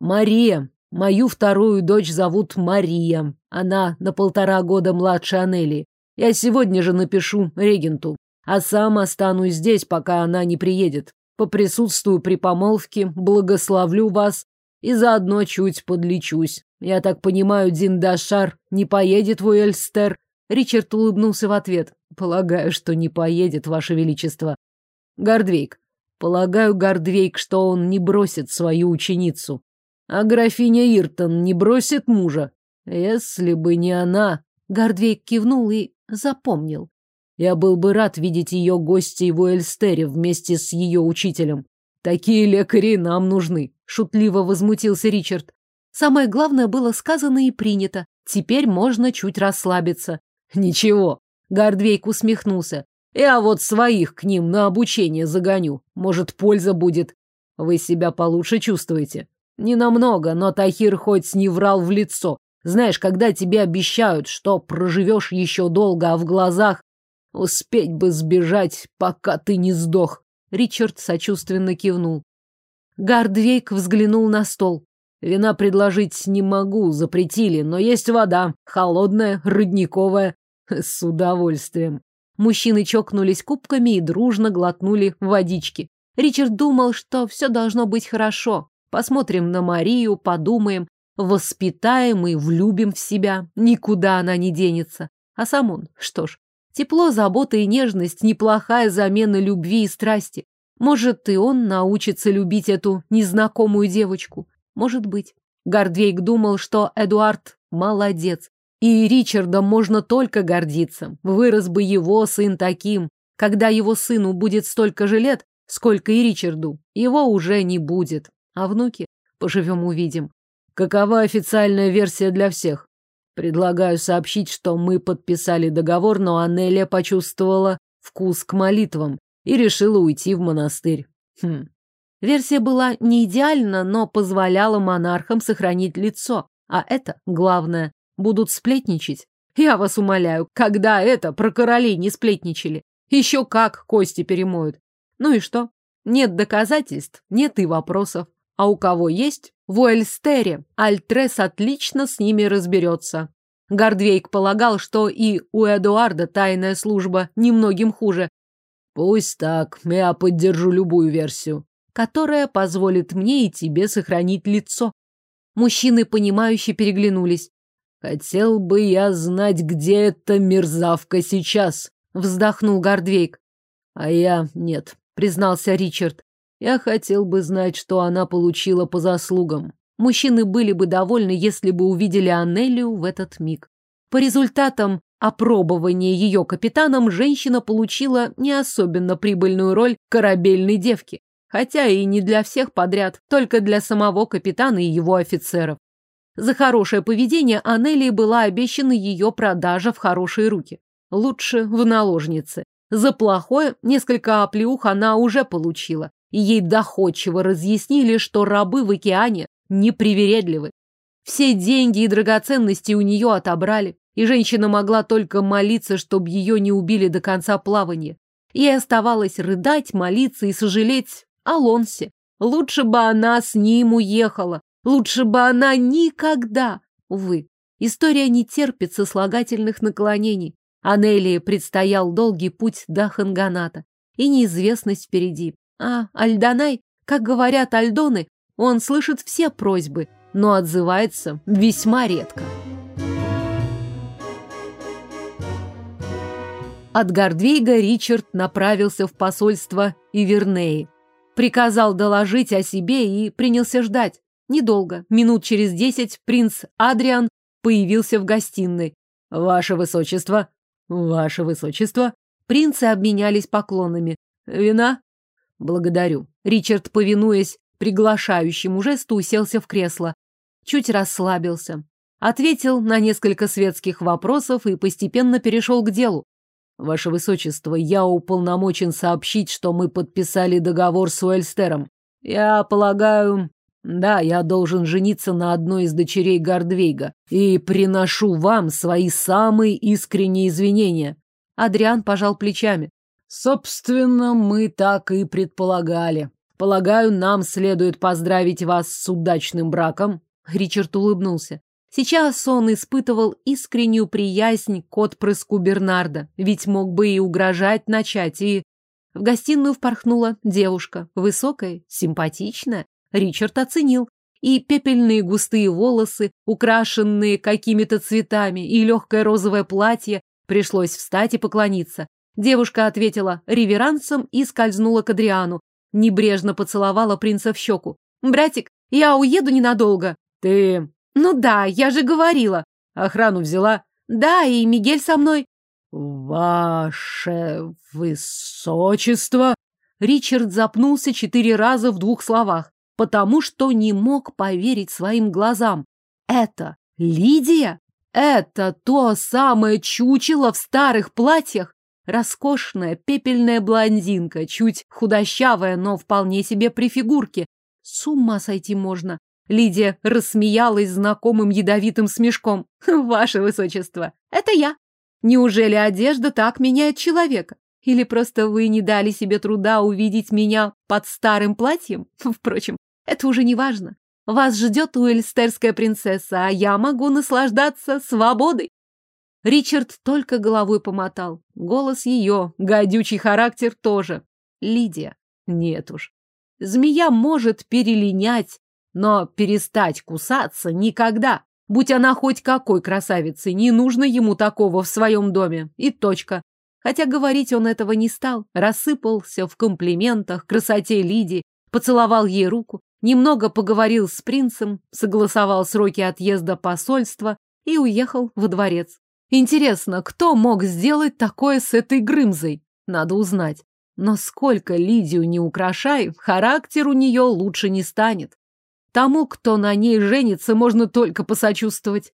Мария. Мою вторую дочь зовут Мария. Она на полтора года младше Анели. Я сегодня же напишу регенту, а сам останусь здесь, пока она не приедет. Поприсутствую при помолвке, благословлю вас и заодно чуть подлечусь. Я так понимаю, Диндашар не поедет в Уэльстер. Ричард улыбнулся в ответ. Полагаю, что не поедет, Ваше Величество. Гордвейк. Полагаю, Гордвейк, что он не бросит свою ученицу. А графиня Иртон не бросит мужа? Если бы не она... Гордвейк кивнул и запомнил. Я был бы рад видеть ее гостей в Уэльстере вместе с ее учителем. Такие лекари нам нужны, шутливо возмутился Ричард. Самое главное было сказано и принято. Теперь можно чуть расслабиться. Ничего, Гордвейк усмехнулся. Я вот своих к ним на обучение загоню. Может, польза будет. Вы себя получше чувствуете? Не намного, но Тахир хоть не врал в лицо. Знаешь, когда тебе обещают, что проживешь еще долго, а в глазах успеть бы сбежать, пока ты не сдох. Ричард сочувственно кивнул. Гардвейк взглянул на стол. Вина предложить не могу, запретили, но есть вода, холодная, родниковая. С удовольствием. Мужчины чокнулись кубками и дружно глотнули водички. Ричард думал, что все должно быть хорошо. Посмотрим на Марию, подумаем, воспитаем и влюбим в себя. Никуда она не денется. А сам он, что ж, тепло, забота и нежность – неплохая замена любви и страсти. Может, и он научится любить эту незнакомую девочку. Может быть. Гордвейк думал, что Эдуард молодец. И Ричардом можно только гордиться. Вырос бы его сын таким. Когда его сыну будет столько же лет, сколько и Ричарду, его уже не будет. А внуки? Поживем увидим. Какова официальная версия для всех? Предлагаю сообщить, что мы подписали договор, но Анелия почувствовала вкус к молитвам и решила уйти в монастырь. Хм. Версия была не идеальна, но позволяла монархам сохранить лицо. А это главное будут сплетничать. Я вас умоляю, когда это про королей не сплетничали? Еще как кости перемоют. Ну и что? Нет доказательств, нет и вопросов. А у кого есть? В Уэльстере. Альтрес отлично с ними разберется. Гардвейк полагал, что и у Эдуарда тайная служба немногим хуже. Пусть так, я поддержу любую версию, которая позволит мне и тебе сохранить лицо. Мужчины, понимающие, переглянулись. Хотел бы я знать, где эта мерзавка сейчас, вздохнул Гордвейк. А я нет, признался Ричард. Я хотел бы знать, что она получила по заслугам. Мужчины были бы довольны, если бы увидели Анелию в этот миг. По результатам опробования ее капитаном женщина получила не особенно прибыльную роль корабельной девки. Хотя и не для всех подряд, только для самого капитана и его офицеров. За хорошее поведение Анелии была обещана ее продажа в хорошие руки. Лучше в наложнице. За плохое несколько оплеух она уже получила. И ей доходчиво разъяснили, что рабы в океане непривередливы. Все деньги и драгоценности у нее отобрали, и женщина могла только молиться, чтобы ее не убили до конца плавания. Ей оставалось рыдать, молиться и сожалеть о Лонсе. Лучше бы она с ним уехала, Лучше бы она никогда, Увы, история не терпит сослагательных наклонений. Анелии предстоял долгий путь до Ханганата и неизвестность впереди. А Альданай, как говорят альдоны, он слышит все просьбы, но отзывается весьма редко. От Гордвейга Ричард направился в посольство Ивернеи. Приказал доложить о себе и принялся ждать. Недолго, минут через десять, принц Адриан появился в гостиной. «Ваше высочество!» «Ваше высочество!» Принцы обменялись поклонами. «Вина?» «Благодарю». Ричард, повинуясь приглашающему жесту, уселся в кресло. Чуть расслабился. Ответил на несколько светских вопросов и постепенно перешел к делу. Ваше Высочество, я уполномочен сообщить, что мы подписали договор с Уэльстером. Я полагаю... Да, я должен жениться на одной из дочерей Гардвейга и приношу вам свои самые искренние извинения. Адриан пожал плечами. Собственно, мы так и предполагали. Полагаю, нам следует поздравить вас с удачным браком. Ричард улыбнулся. Сейчас он испытывал искреннюю приязнь к отпрыску Бернарда, ведь мог бы и угрожать начать, и... В гостиную впорхнула девушка, высокая, симпатичная. Ричард оценил. И пепельные густые волосы, украшенные какими-то цветами, и легкое розовое платье. Пришлось встать и поклониться. Девушка ответила реверансом и скользнула к Адриану. Небрежно поцеловала принца в щеку. «Братик, я уеду ненадолго». «Ты ну да, я же говорила. Охрану взяла. Да, и Мигель со мной. Ваше высочество. Ричард запнулся четыре раза в двух словах, потому что не мог поверить своим глазам. Это Лидия? Это то самое чучело в старых платьях? Роскошная пепельная блондинка, чуть худощавая, но вполне себе при фигурке. С ума сойти можно. Лидия рассмеялась знакомым ядовитым смешком. *laughs* «Ваше высочество, это я. Неужели одежда так меняет человека? Или просто вы не дали себе труда увидеть меня под старым платьем? *laughs* Впрочем, это уже не важно. Вас ждет уэльстерская принцесса, а я могу наслаждаться свободой. Ричард только головой помотал. Голос ее, гадючий характер тоже. Лидия. Нет уж. Змея может перелинять, но перестать кусаться никогда. Будь она хоть какой красавицей, не нужно ему такого в своем доме. И точка. Хотя говорить он этого не стал. Рассыпался в комплиментах красоте Лидии, поцеловал ей руку, немного поговорил с принцем, согласовал сроки отъезда посольства и уехал во дворец. Интересно, кто мог сделать такое с этой Грымзой? Надо узнать. Но сколько Лидию не украшай, характер у нее лучше не станет. Тому, кто на ней женится, можно только посочувствовать.